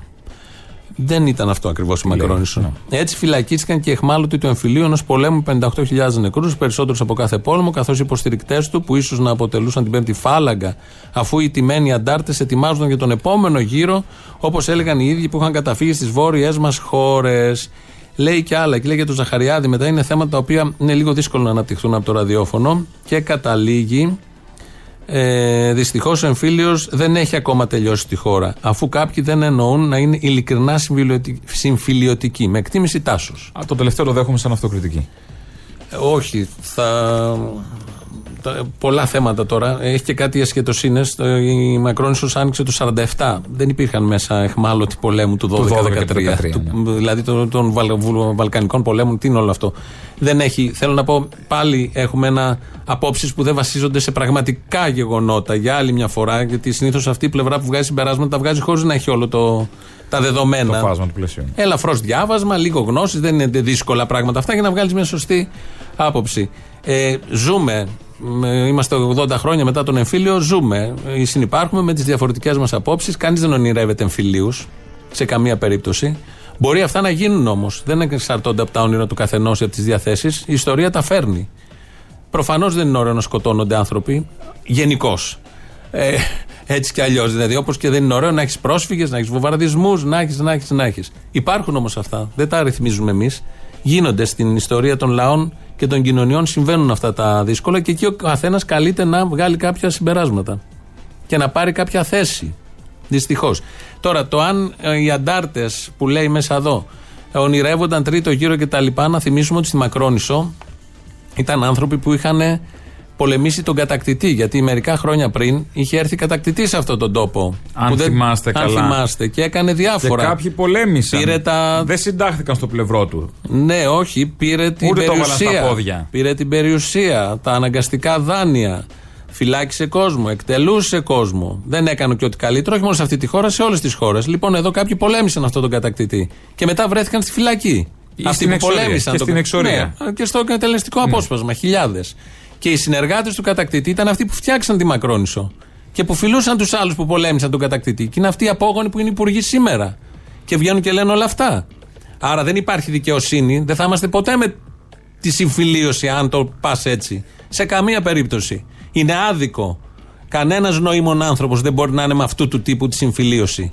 [SPEAKER 2] Δεν ήταν αυτό ακριβώς η Μακρόνισο. Έτσι φυλακίστηκαν και οι εχμάλωτοι του εμφυλίου ενός πολέμου με 58.000 νεκρούς, περισσότερους από κάθε πόλεμο, καθώς οι υποστηρικτές του, που ίσως να αποτελούσαν την πέμπτη φάλαγγα, αφού οι τιμένοι αντάρτες ετοιμάζονταν για τον επόμενο γύρο, όπως έλεγαν οι ίδιοι που είχαν καταφύγει στις βόρειές μας χώρες. Λέει και άλλα. Και λέει για τον Ζαχαριάδη μετά είναι θέματα τα οποία είναι λίγο δύσκολο να αναπτυχθούν από το ραδιόφωνο και καταλήγει ε, Δυστυχώς ο εμφύλιος δεν έχει ακόμα τελειώσει τη χώρα. Αφού κάποιοι δεν εννοούν να είναι ειλικρινά συμφιλιωτικοί- συμφιλιωτικοί. Με εκτίμηση τάσος.
[SPEAKER 3] Α, το τελευταίο το δέχομαι σαν αυτοκριτική.
[SPEAKER 2] όχι, θα. Το- πολλά θέματα τώρα. Έχει και κάτι ασχετοσύνες. Η Μακρόνισο άνοιξε το 47. Δεν υπήρχαν μέσα εχμάλωτοι πολέμου του 12-13.
[SPEAKER 3] 12-13,
[SPEAKER 2] Του- Δηλαδή των, των Βαλ- Βουλ- Βαλκανικών πολέμων. Τι είναι όλο αυτό. Δεν έχει. Θέλω να πω πάλι έχουμε ένα απόψεις που δεν βασίζονται σε πραγματικά γεγονότα για άλλη μια φορά. Γιατί συνήθως αυτή η πλευρά που βγάζει συμπεράσματα τα βγάζει χωρίς να έχει όλο το, τα δεδομένα.
[SPEAKER 3] Το φάσμα του πλαισίου.
[SPEAKER 2] Ελαφρώ διάβασμα, λίγο γνώση, δεν είναι δύσκολα πράγματα αυτά για να βγάλεις μια σωστή άποψη. Ε, ζούμε, μ, είμαστε 80 χρόνια μετά τον εμφύλιο, ζούμε. Ε, Συνυπάρχουμε με τις διαφορετικές μας απόψεις. Κανείς δεν ονειρεύεται εμφυλίους σε καμία περίπτωση. Μπορεί αυτά να γίνουν όμως. Δεν εξαρτώνται από τα όνειρα του καθενός ή από τις διαθέσεις. Η ιστορία τα φέρνει. Προφανώς δεν είναι ωραίο να σκοτώνονται άνθρωποι. Γενικώς. Ε, έτσι κι αλλιώς. Δηλαδή, όπως και δεν είναι ωραίο να έχεις πρόσφυγες, να έχεις βομβαρδισμούς, να έχεις, να έχεις, να έχεις. Υπάρχουν όμως αυτά. Δεν τα αριθμίζουμε εμείς. Γίνονται στην ιστορία των λαών και των κοινωνιών. Συμβαίνουν αυτά τα δύσκολα και εκεί ο καθένας καλείται να βγάλει κάποια συμπεράσματα και να πάρει κάποια θέση. Δυστυχώς. Τώρα, το αν ε, οι αντάρτες που λέει μέσα εδώ ε, ονειρεύονταν τρίτο γύρο κτλ. Να θυμίσουμε ότι στη Μακρόνισο ήταν άνθρωποι που είχαν πολεμήσει τον κατακτητή. Γιατί μερικά χρόνια πριν είχε έρθει κατακτητής σε αυτόν τον τόπο.
[SPEAKER 3] Αν
[SPEAKER 2] που δεν-
[SPEAKER 3] θυμάστε
[SPEAKER 2] αν
[SPEAKER 3] καλά.
[SPEAKER 2] θυμάστε. Και έκανε διάφορα.
[SPEAKER 3] Και κάποιοι πολέμησαν.
[SPEAKER 2] Πήρε τα-
[SPEAKER 3] Δεν συντάχθηκαν στο πλευρό του.
[SPEAKER 2] Ναι, όχι, πήρε την
[SPEAKER 3] Ούτε το έβαλαν
[SPEAKER 2] περιουσία.
[SPEAKER 3] στα πόδια.
[SPEAKER 2] Πήρε την περιουσία, τα αναγκαστικά δάνεια. Φυλάκισε κόσμο, εκτελούσε κόσμο. Δεν έκανε και ό,τι καλύτερο, όχι μόνο σε αυτή τη χώρα, σε όλες τις χώρες. Λοιπόν, εδώ κάποιοι πολέμησαν αυτόν τον κατακτητή. Και μετά βρέθηκαν στη φυλακή.
[SPEAKER 3] Ή
[SPEAKER 2] Αυτοί
[SPEAKER 3] στην
[SPEAKER 2] που
[SPEAKER 3] εξορία.
[SPEAKER 2] πολέμησαν.
[SPEAKER 3] Και
[SPEAKER 2] τον-
[SPEAKER 3] στην εξορία.
[SPEAKER 2] Ναι, και στο εκτελεστικό απόσπασμα, χιλιάδες. Και οι συνεργάτες του κατακτητή ήταν αυτοί που φτιάξαν τη Μακρόνισο. Και που φιλούσαν τους άλλους που πολέμησαν τον κατακτητή. Και είναι αυτοί οι απόγονοι που είναι υπουργοί σήμερα. Και βγαίνουν και λένε όλα αυτά. Άρα δεν υπάρχει δικαιοσύνη. Δεν θα είμαστε ποτέ με τη συμφιλίωση, αν το πας έτσι. Σε καμία περίπτωση. Είναι άδικο. Κανένας νοήμων άνθρωπος δεν μπορεί να είναι με αυτού του τύπου τη συμφιλίωση.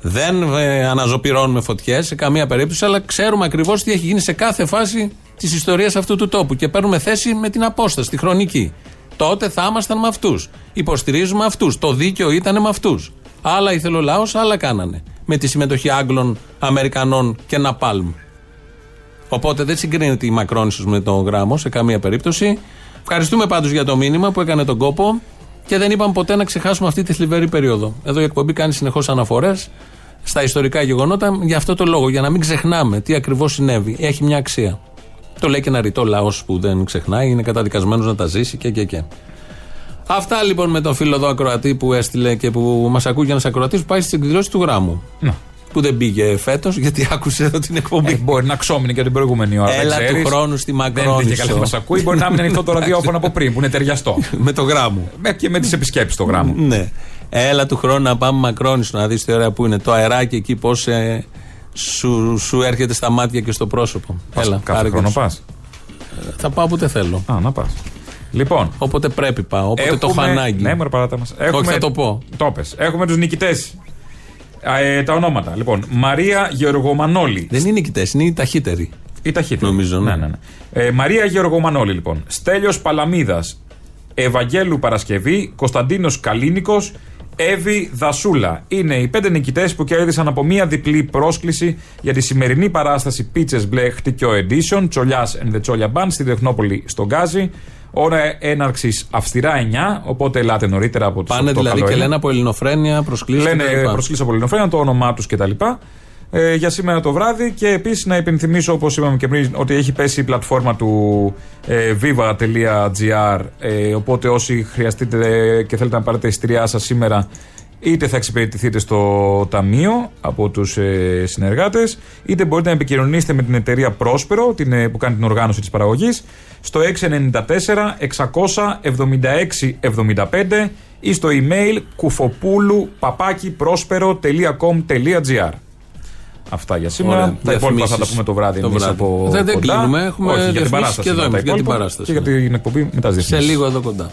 [SPEAKER 2] Δεν ε, αναζωπυρώνουμε φωτιές σε καμία περίπτωση, αλλά ξέρουμε ακριβώς τι έχει γίνει σε κάθε φάση της ιστορίας αυτού του τόπου και παίρνουμε θέση με την απόσταση, τη χρονική. Τότε θα ήμασταν με αυτούς. Υποστηρίζουμε αυτούς. Το δίκαιο ήταν με αυτούς. Άλλα ήθελε ο λαός, άλλα κάνανε. Με τη συμμετοχή Άγγλων, Αμερικανών και Ναπάλμ. Οπότε δεν συγκρίνεται η Μακρόνισο με το γράμμο σε καμία περίπτωση. Ευχαριστούμε πάντως για το μήνυμα που έκανε τον κόπο και δεν είπαμε ποτέ να ξεχάσουμε αυτή τη θλιβερή περίοδο. Εδώ η εκπομπή κάνει συνεχώς αναφορές στα ιστορικά γεγονότα για αυτό το λόγο, για να μην ξεχνάμε τι ακριβώς συνέβη. Έχει μια αξία. Το λέει και ένα ρητό λαός που δεν ξεχνάει, είναι καταδικασμένος να τα ζήσει και και και. Αυτά λοιπόν με τον φίλο εδώ ακροατή που έστειλε και που μας ακούει ένα ακροατή που πάει στις εκδηλώσεις του γράμμου. Που δεν πήγε φέτος γιατί άκουσε εδώ την εκπομπή.
[SPEAKER 3] Ε, μπορεί να ξόμινε και την προηγούμενη ώρα.
[SPEAKER 2] Έλα
[SPEAKER 3] δεν ξέρεις.
[SPEAKER 2] του χρόνου στη
[SPEAKER 3] Δεν
[SPEAKER 2] Μακρόνισο.
[SPEAKER 3] βγήκε καλά να μας ακούει. Μπορεί να μην ανοιχτό το ραδιόφωνο από πριν που είναι ταιριαστό. [laughs]
[SPEAKER 2] με το γράμμο.
[SPEAKER 3] Με- και με τις επισκέψεις το γράμμο.
[SPEAKER 2] Ναι. Έλα του χρόνου να πάμε Μακρόνισο να δεις τι ωραία που είναι. Το αεράκι εκεί πώς σου, σου έρχεται στα μάτια και στο πρόσωπο. Έλα,
[SPEAKER 3] Κάθε
[SPEAKER 2] πάρε
[SPEAKER 3] χρόνο
[SPEAKER 2] και-
[SPEAKER 3] πα.
[SPEAKER 2] Θα πάω όποτε θέλω.
[SPEAKER 3] Α, να πας. Λοιπόν.
[SPEAKER 2] Όποτε πρέπει πάω. Όποτε το έχω
[SPEAKER 3] έχουμε-
[SPEAKER 2] ανάγκη.
[SPEAKER 3] Ναι, μωρέ, παράτα μας.
[SPEAKER 2] Όχι, θα το πω.
[SPEAKER 3] Το πες. Έχουμε τους νικητές. Ε, τα ονόματα. Λοιπόν, Μαρία Γεωργομανόλη.
[SPEAKER 2] Δεν είναι νικητέ, είναι οι ταχύτεροι.
[SPEAKER 3] Η ταχύτερη.
[SPEAKER 2] Νομίζω, ναι.
[SPEAKER 3] ναι, ναι, ναι. Ε, Μαρία Γεωργομανόλη, λοιπόν. Στέλιος Παλαμίδας. Ευαγγέλου Παρασκευή. Κωνσταντίνος Καλίνικο. Εύη Δασούλα. Είναι οι πέντε νικητές που κέρδισαν από μία διπλή πρόσκληση για τη σημερινή παράσταση Πίτσε Μπλε Χτυκιό Edition. Τσολιάς and the Τσόλια Band στην Τεχνόπολη στον Γκάζι. Ώρα έναρξης αυστηρά 9, οπότε ελάτε νωρίτερα από του
[SPEAKER 2] Πάνε δηλαδή και λένε από ελληνοφρένεια προσκλήσει.
[SPEAKER 3] Λένε προσκλήσει από Ελληνοφρένα, το όνομά τους κτλ. Ε, για σήμερα το βράδυ και επίσης να υπενθυμίσω όπως είπαμε και πριν ότι έχει πέσει η πλατφόρμα του ε, viva.gr ε, οπότε όσοι χρειαστείτε και θέλετε να πάρετε εισιτηριά σας σήμερα είτε θα εξυπηρετηθείτε στο ταμείο από τους ε, συνεργάτες είτε μπορείτε να επικοινωνήσετε με την εταιρεία Πρόσπερο την, ε, που κάνει την οργάνωση της παραγωγής στο 694-676-75 ή στο email κουφοπούλου παπάκι-πρόσπερο.com.gr Αυτά για σήμερα.
[SPEAKER 2] Ωραία,
[SPEAKER 3] τα υπόλοιπα θα τα
[SPEAKER 2] διαφημίσεις
[SPEAKER 3] πούμε το βράδυ,
[SPEAKER 2] το
[SPEAKER 3] εμείς
[SPEAKER 2] βράδυ.
[SPEAKER 3] από
[SPEAKER 2] Δεν- δεν
[SPEAKER 3] κοντά.
[SPEAKER 2] κλείνουμε, έχουμε
[SPEAKER 3] Όχι, για την
[SPEAKER 2] διαφημίσεις
[SPEAKER 3] παράσταση
[SPEAKER 2] και εδώ
[SPEAKER 3] μετά τα
[SPEAKER 2] εμείς, για την
[SPEAKER 3] υπόλοιπα
[SPEAKER 2] παράσταση,
[SPEAKER 3] Και για
[SPEAKER 2] ναι.
[SPEAKER 3] την εκπομπή μετά τις
[SPEAKER 2] Σε
[SPEAKER 3] διαφημίσεις.
[SPEAKER 2] λίγο εδώ κοντά.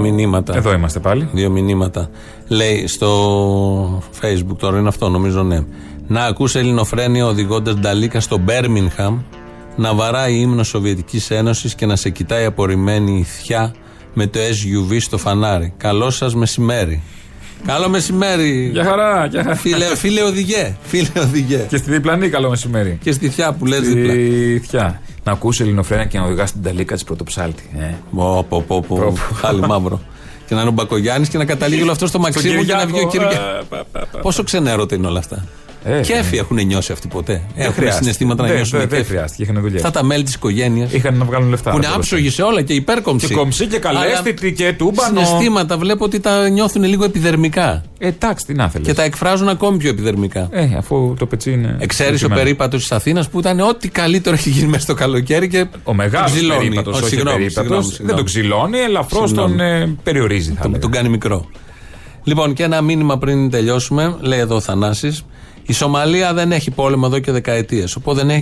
[SPEAKER 2] Δύο μηνύματα.
[SPEAKER 3] Εδώ είμαστε πάλι.
[SPEAKER 2] Δύο μηνύματα. Λέει στο facebook τώρα είναι αυτό, νομίζω ναι. Να ακούσε ελληνοφρένεια οδηγώντας Νταλίκα στο Μπέρμινχαμ να βαράει ύμνος Σοβιετικής Ένωσης και να σε κοιτάει απορριμμένη η θιά με το SUV στο φανάρι. Καλό σας μεσημέρι. Καλό μεσημέρι.
[SPEAKER 3] Γεια χαρά, γεια χαρά.
[SPEAKER 2] Φίλε, φίλε οδηγέ. Φίλε οδηγέ.
[SPEAKER 3] Και στη διπλανή, καλό μεσημέρι.
[SPEAKER 2] Και στη θιά που λες
[SPEAKER 3] Στη
[SPEAKER 2] δίπλα.
[SPEAKER 3] θιά. Να ακούσει ελληνοφρένα και να οδηγά την ταλίκα της πρωτοψάλτη. Ε.
[SPEAKER 2] Πω, πω, πω, πω. Χάλι μαύρο. Και να είναι ο Μπακογιάννης και να καταλήγει όλο αυτό στο Μαξίμου και να βγει ο Κυριάκο. Πόσο ξενέρωτα είναι όλα αυτά.
[SPEAKER 3] Ε,
[SPEAKER 2] Κέφι έχουν νιώσει αυτοί ποτέ. Έχουν
[SPEAKER 3] χρειάστηκε.
[SPEAKER 2] συναισθήματα να
[SPEAKER 3] Δεν-
[SPEAKER 2] νιώσουν
[SPEAKER 3] δεν- δεν
[SPEAKER 2] κέφι.
[SPEAKER 3] χρειάστηκε, είχαν δουλειές.
[SPEAKER 2] Αυτά τα μέλη της οικογένειας.
[SPEAKER 3] Είχαν να βγάλουν λεφτά.
[SPEAKER 2] Που είναι
[SPEAKER 3] να το
[SPEAKER 2] άψογοι σε όλα και υπέρκομψοι.
[SPEAKER 3] Και κομψοί και καλέσθητοι και τούμπανο.
[SPEAKER 2] Συναισθήματα βλέπω ότι τα νιώθουν λίγο επιδερμικά.
[SPEAKER 3] Ε, εντάξει, τι να θέλεις.
[SPEAKER 2] Και τα εκφράζουν ακόμη πιο επιδερμικά.
[SPEAKER 3] Ε, αφού το πετσί είναι.
[SPEAKER 2] Εξαίρεση ο
[SPEAKER 3] στοιχειωμένο.
[SPEAKER 2] περίπατος της Αθήνας που ήταν ό,τι καλύτερο έχει γίνει μέσα στο καλοκαίρι και.
[SPEAKER 3] Ο μεγάλος
[SPEAKER 2] ξυλώνει.
[SPEAKER 3] περίπατος,
[SPEAKER 2] Ο,
[SPEAKER 3] όχι
[SPEAKER 2] συγγνώμη,
[SPEAKER 3] περίπατος.
[SPEAKER 2] συγγνώμη,
[SPEAKER 3] Δεν
[SPEAKER 2] συγγνώμη.
[SPEAKER 3] τον ξυλώνει, ελαφρώς
[SPEAKER 2] Συγγνώμη.
[SPEAKER 3] τον ε, περιορίζει. Θα
[SPEAKER 2] Τον,
[SPEAKER 3] έλεγα.
[SPEAKER 2] τον κάνει μικρό. Λοιπόν, και ένα μήνυμα πριν τελειώσουμε, λέει εδώ ο Θανάσης, Η Σομαλία δεν έχει πόλεμο εδώ και δεκαετίες.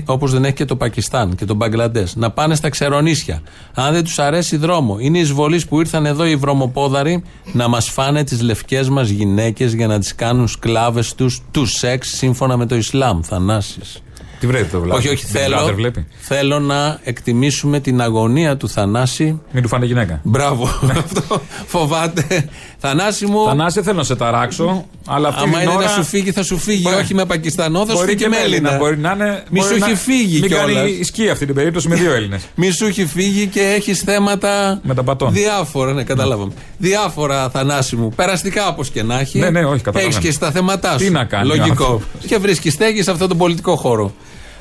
[SPEAKER 2] Όπως δεν έχει και το Πακιστάν και το Μπαγκλαντές. Να πάνε στα ξερονίσια. Αν δεν τους αρέσει δρόμο, είναι οι εισβολείς που ήρθαν εδώ οι βρωμοπόδαροι να μας φάνε τις λευκές μας γυναίκες για να τις κάνουν σκλάβες τους τους σεξ σύμφωνα με το Ισλάμ. Θανάσης.
[SPEAKER 3] Τι βρείτε το βλάβο.
[SPEAKER 2] Όχι, όχι,
[SPEAKER 3] Big
[SPEAKER 2] θέλω,
[SPEAKER 3] Brother βλέπει;
[SPEAKER 2] θέλω να εκτιμήσουμε την αγωνία του Θανάση.
[SPEAKER 3] Μην του φάνε γυναίκα.
[SPEAKER 2] Μπράβο. [laughs] Αυτό φοβάται. Θανάση μου.
[SPEAKER 3] Θανάση θέλω να σε ταράξω, αλλά αυτή
[SPEAKER 2] Άμα
[SPEAKER 3] την
[SPEAKER 2] είναι
[SPEAKER 3] ώρα...
[SPEAKER 2] να σου φύγει, θα σου φύγει.
[SPEAKER 3] Μπορεί-
[SPEAKER 2] Όχι με Πακιστανό, θα σου
[SPEAKER 3] Μπορεί
[SPEAKER 2] φύγει
[SPEAKER 3] και
[SPEAKER 2] με
[SPEAKER 3] με
[SPEAKER 2] Έλληνα.
[SPEAKER 3] Έλληνα. Μπορεί να είναι.
[SPEAKER 2] Μη
[SPEAKER 3] μπορεί
[SPEAKER 2] σου
[SPEAKER 3] να-
[SPEAKER 2] έχει φύγει
[SPEAKER 3] Μην
[SPEAKER 2] κιόλας.
[SPEAKER 3] κάνει σκι αυτή την περίπτωση με δύο Έλληνες.
[SPEAKER 2] Μη σου έχει φύγει και έχεις θέματα.
[SPEAKER 3] Με τα μπατόν.
[SPEAKER 2] Διάφορα, ναι, καταλάβαμε. Διάφορα θανάση μου. Περαστικά όπως και να έχει.
[SPEAKER 3] Ναι, ναι, όχι, καταλαβαίνω.
[SPEAKER 2] Έχεις και στα θέματά σου.
[SPEAKER 3] Τι να κάνει ο
[SPEAKER 2] Λογικό.
[SPEAKER 3] άνθρωπος.
[SPEAKER 2] και βρίσκεις στέγη σε αυτόν τον πολιτικό χώρο.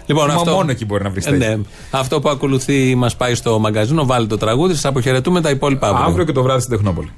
[SPEAKER 2] Λοιπόν,
[SPEAKER 3] Μα
[SPEAKER 2] αυτό,
[SPEAKER 3] μόνο εκεί μπορεί να βρεις
[SPEAKER 2] Ε,
[SPEAKER 3] στέγη.
[SPEAKER 2] ναι. Αυτό που ακολουθεί μας πάει στο μαγκαζίνο, βάλει το τραγούδι, σας αποχαιρετούμε τα υπόλοιπα αύριο.
[SPEAKER 3] Αύριο και το βράδυ στην Τεχνόπολη.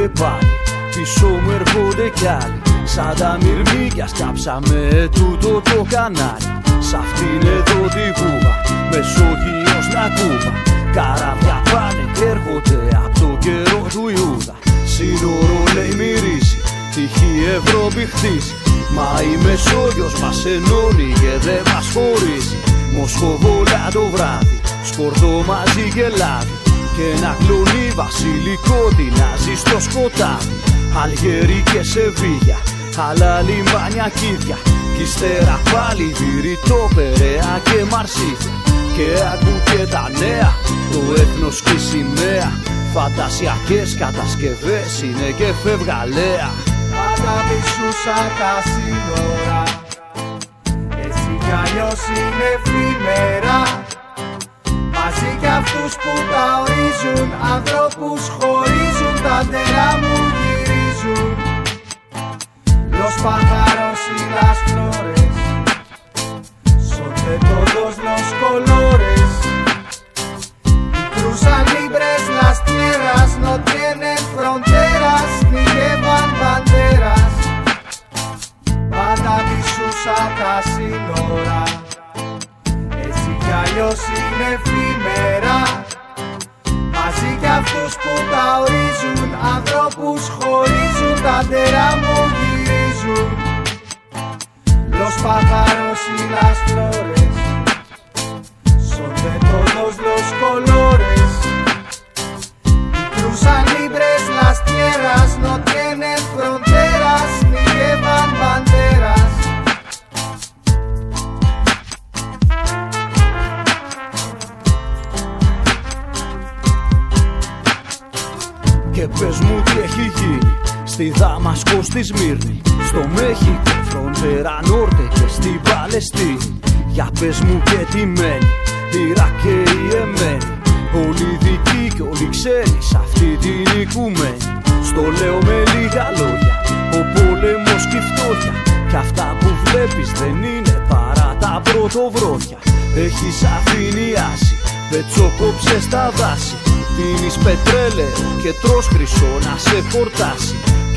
[SPEAKER 14] Και πάλι. Πίσω μου έρχονται κι άλλοι. Σαν τα μυρμήγκια σκάψαμε τούτο το κανάλι. Σ' αυτήν εδώ την κούβα Μεσόγειος να κούβα. Καράβια πάνε και έρχονται από το καιρό του Ιούδα. Σύνορο λέει μυρίζει Τυχή Ευρώπη χτίζει. Μα η Μεσόγειος μας ενώνει και δεν μας χωρίζει. Μοσχοβόλα το βράδυ Σκορδό μαζί και λάδι και ένα κλονί βασιλικό τεινάζει στο σκοτάδι Αλγερί και Σεβίγια, άλλα λιμάνια κίδια Κι ύστερα πάλι βηρητό Περαία και Μαρσίδια Και ακού και τα νέα, το έθνος και η σημαία Φαντασιακές κατασκευές είναι και φευγαλέα.
[SPEAKER 10] Αγαπησούσα τα σύνορα Έτσι κι αλλιώς είναι εφήμερα Μαζί κι αυτούς που τα ορίζουν Ανθρώπους χωρίζουν Τα ντερά μου γυρίζουν Los pájaros y las flores Son de todos los colores Y cruzan libres las tierras No tienen fronteras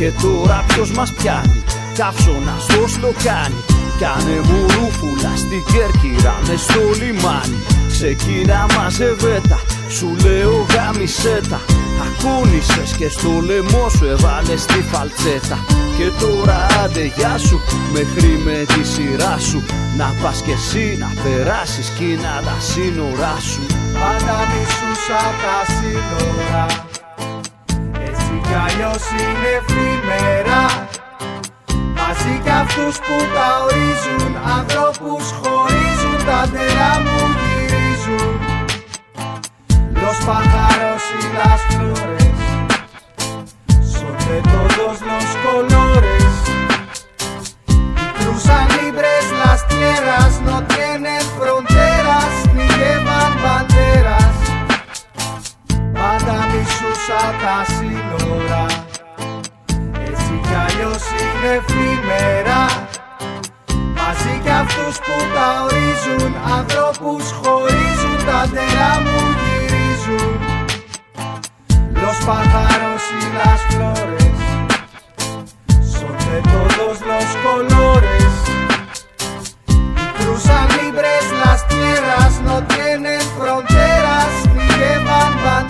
[SPEAKER 14] Και τώρα ποιος μας πιάνει Καύσωνα στο σλοκάνι Κάνε μου ρούφουλα στην Κέρκυρα μες στο λιμάνι. Ξεκίνα μαζεύε τα Σου λέω γάμισέτα Ακούνησες και στο λαιμό σου έβαλες τη φαλτσέτα. Και τώρα άντε γεια σου Μέχρι με τη σειρά σου. Να πας κι εσύ να περάσεις Κίνα τα σύνορά σου.
[SPEAKER 10] Πάντα μισούσα τα σύνορα Έτσι κι κι αλλιώς είναι εφήμερα Μαζί κι αυτούς που τα ορίζουν Ανθρώπους χωρίζουν Τα τερά μου γυρίζουν Los pájaros y las flores Son de todos los colores Y cruzan libres las tierras No tienen fronteras nata sinora Εσυχαλιώς είναι εφήμερα Μαζί κι αυτούς που τα ορίζουν Ανθρώπους χωρίζουν, τα νερά μου γυρίζουν Los pájaros y las flores Son de todos los colores. Y cruzan libres las tierras No tienen fronteras ni llevan banderas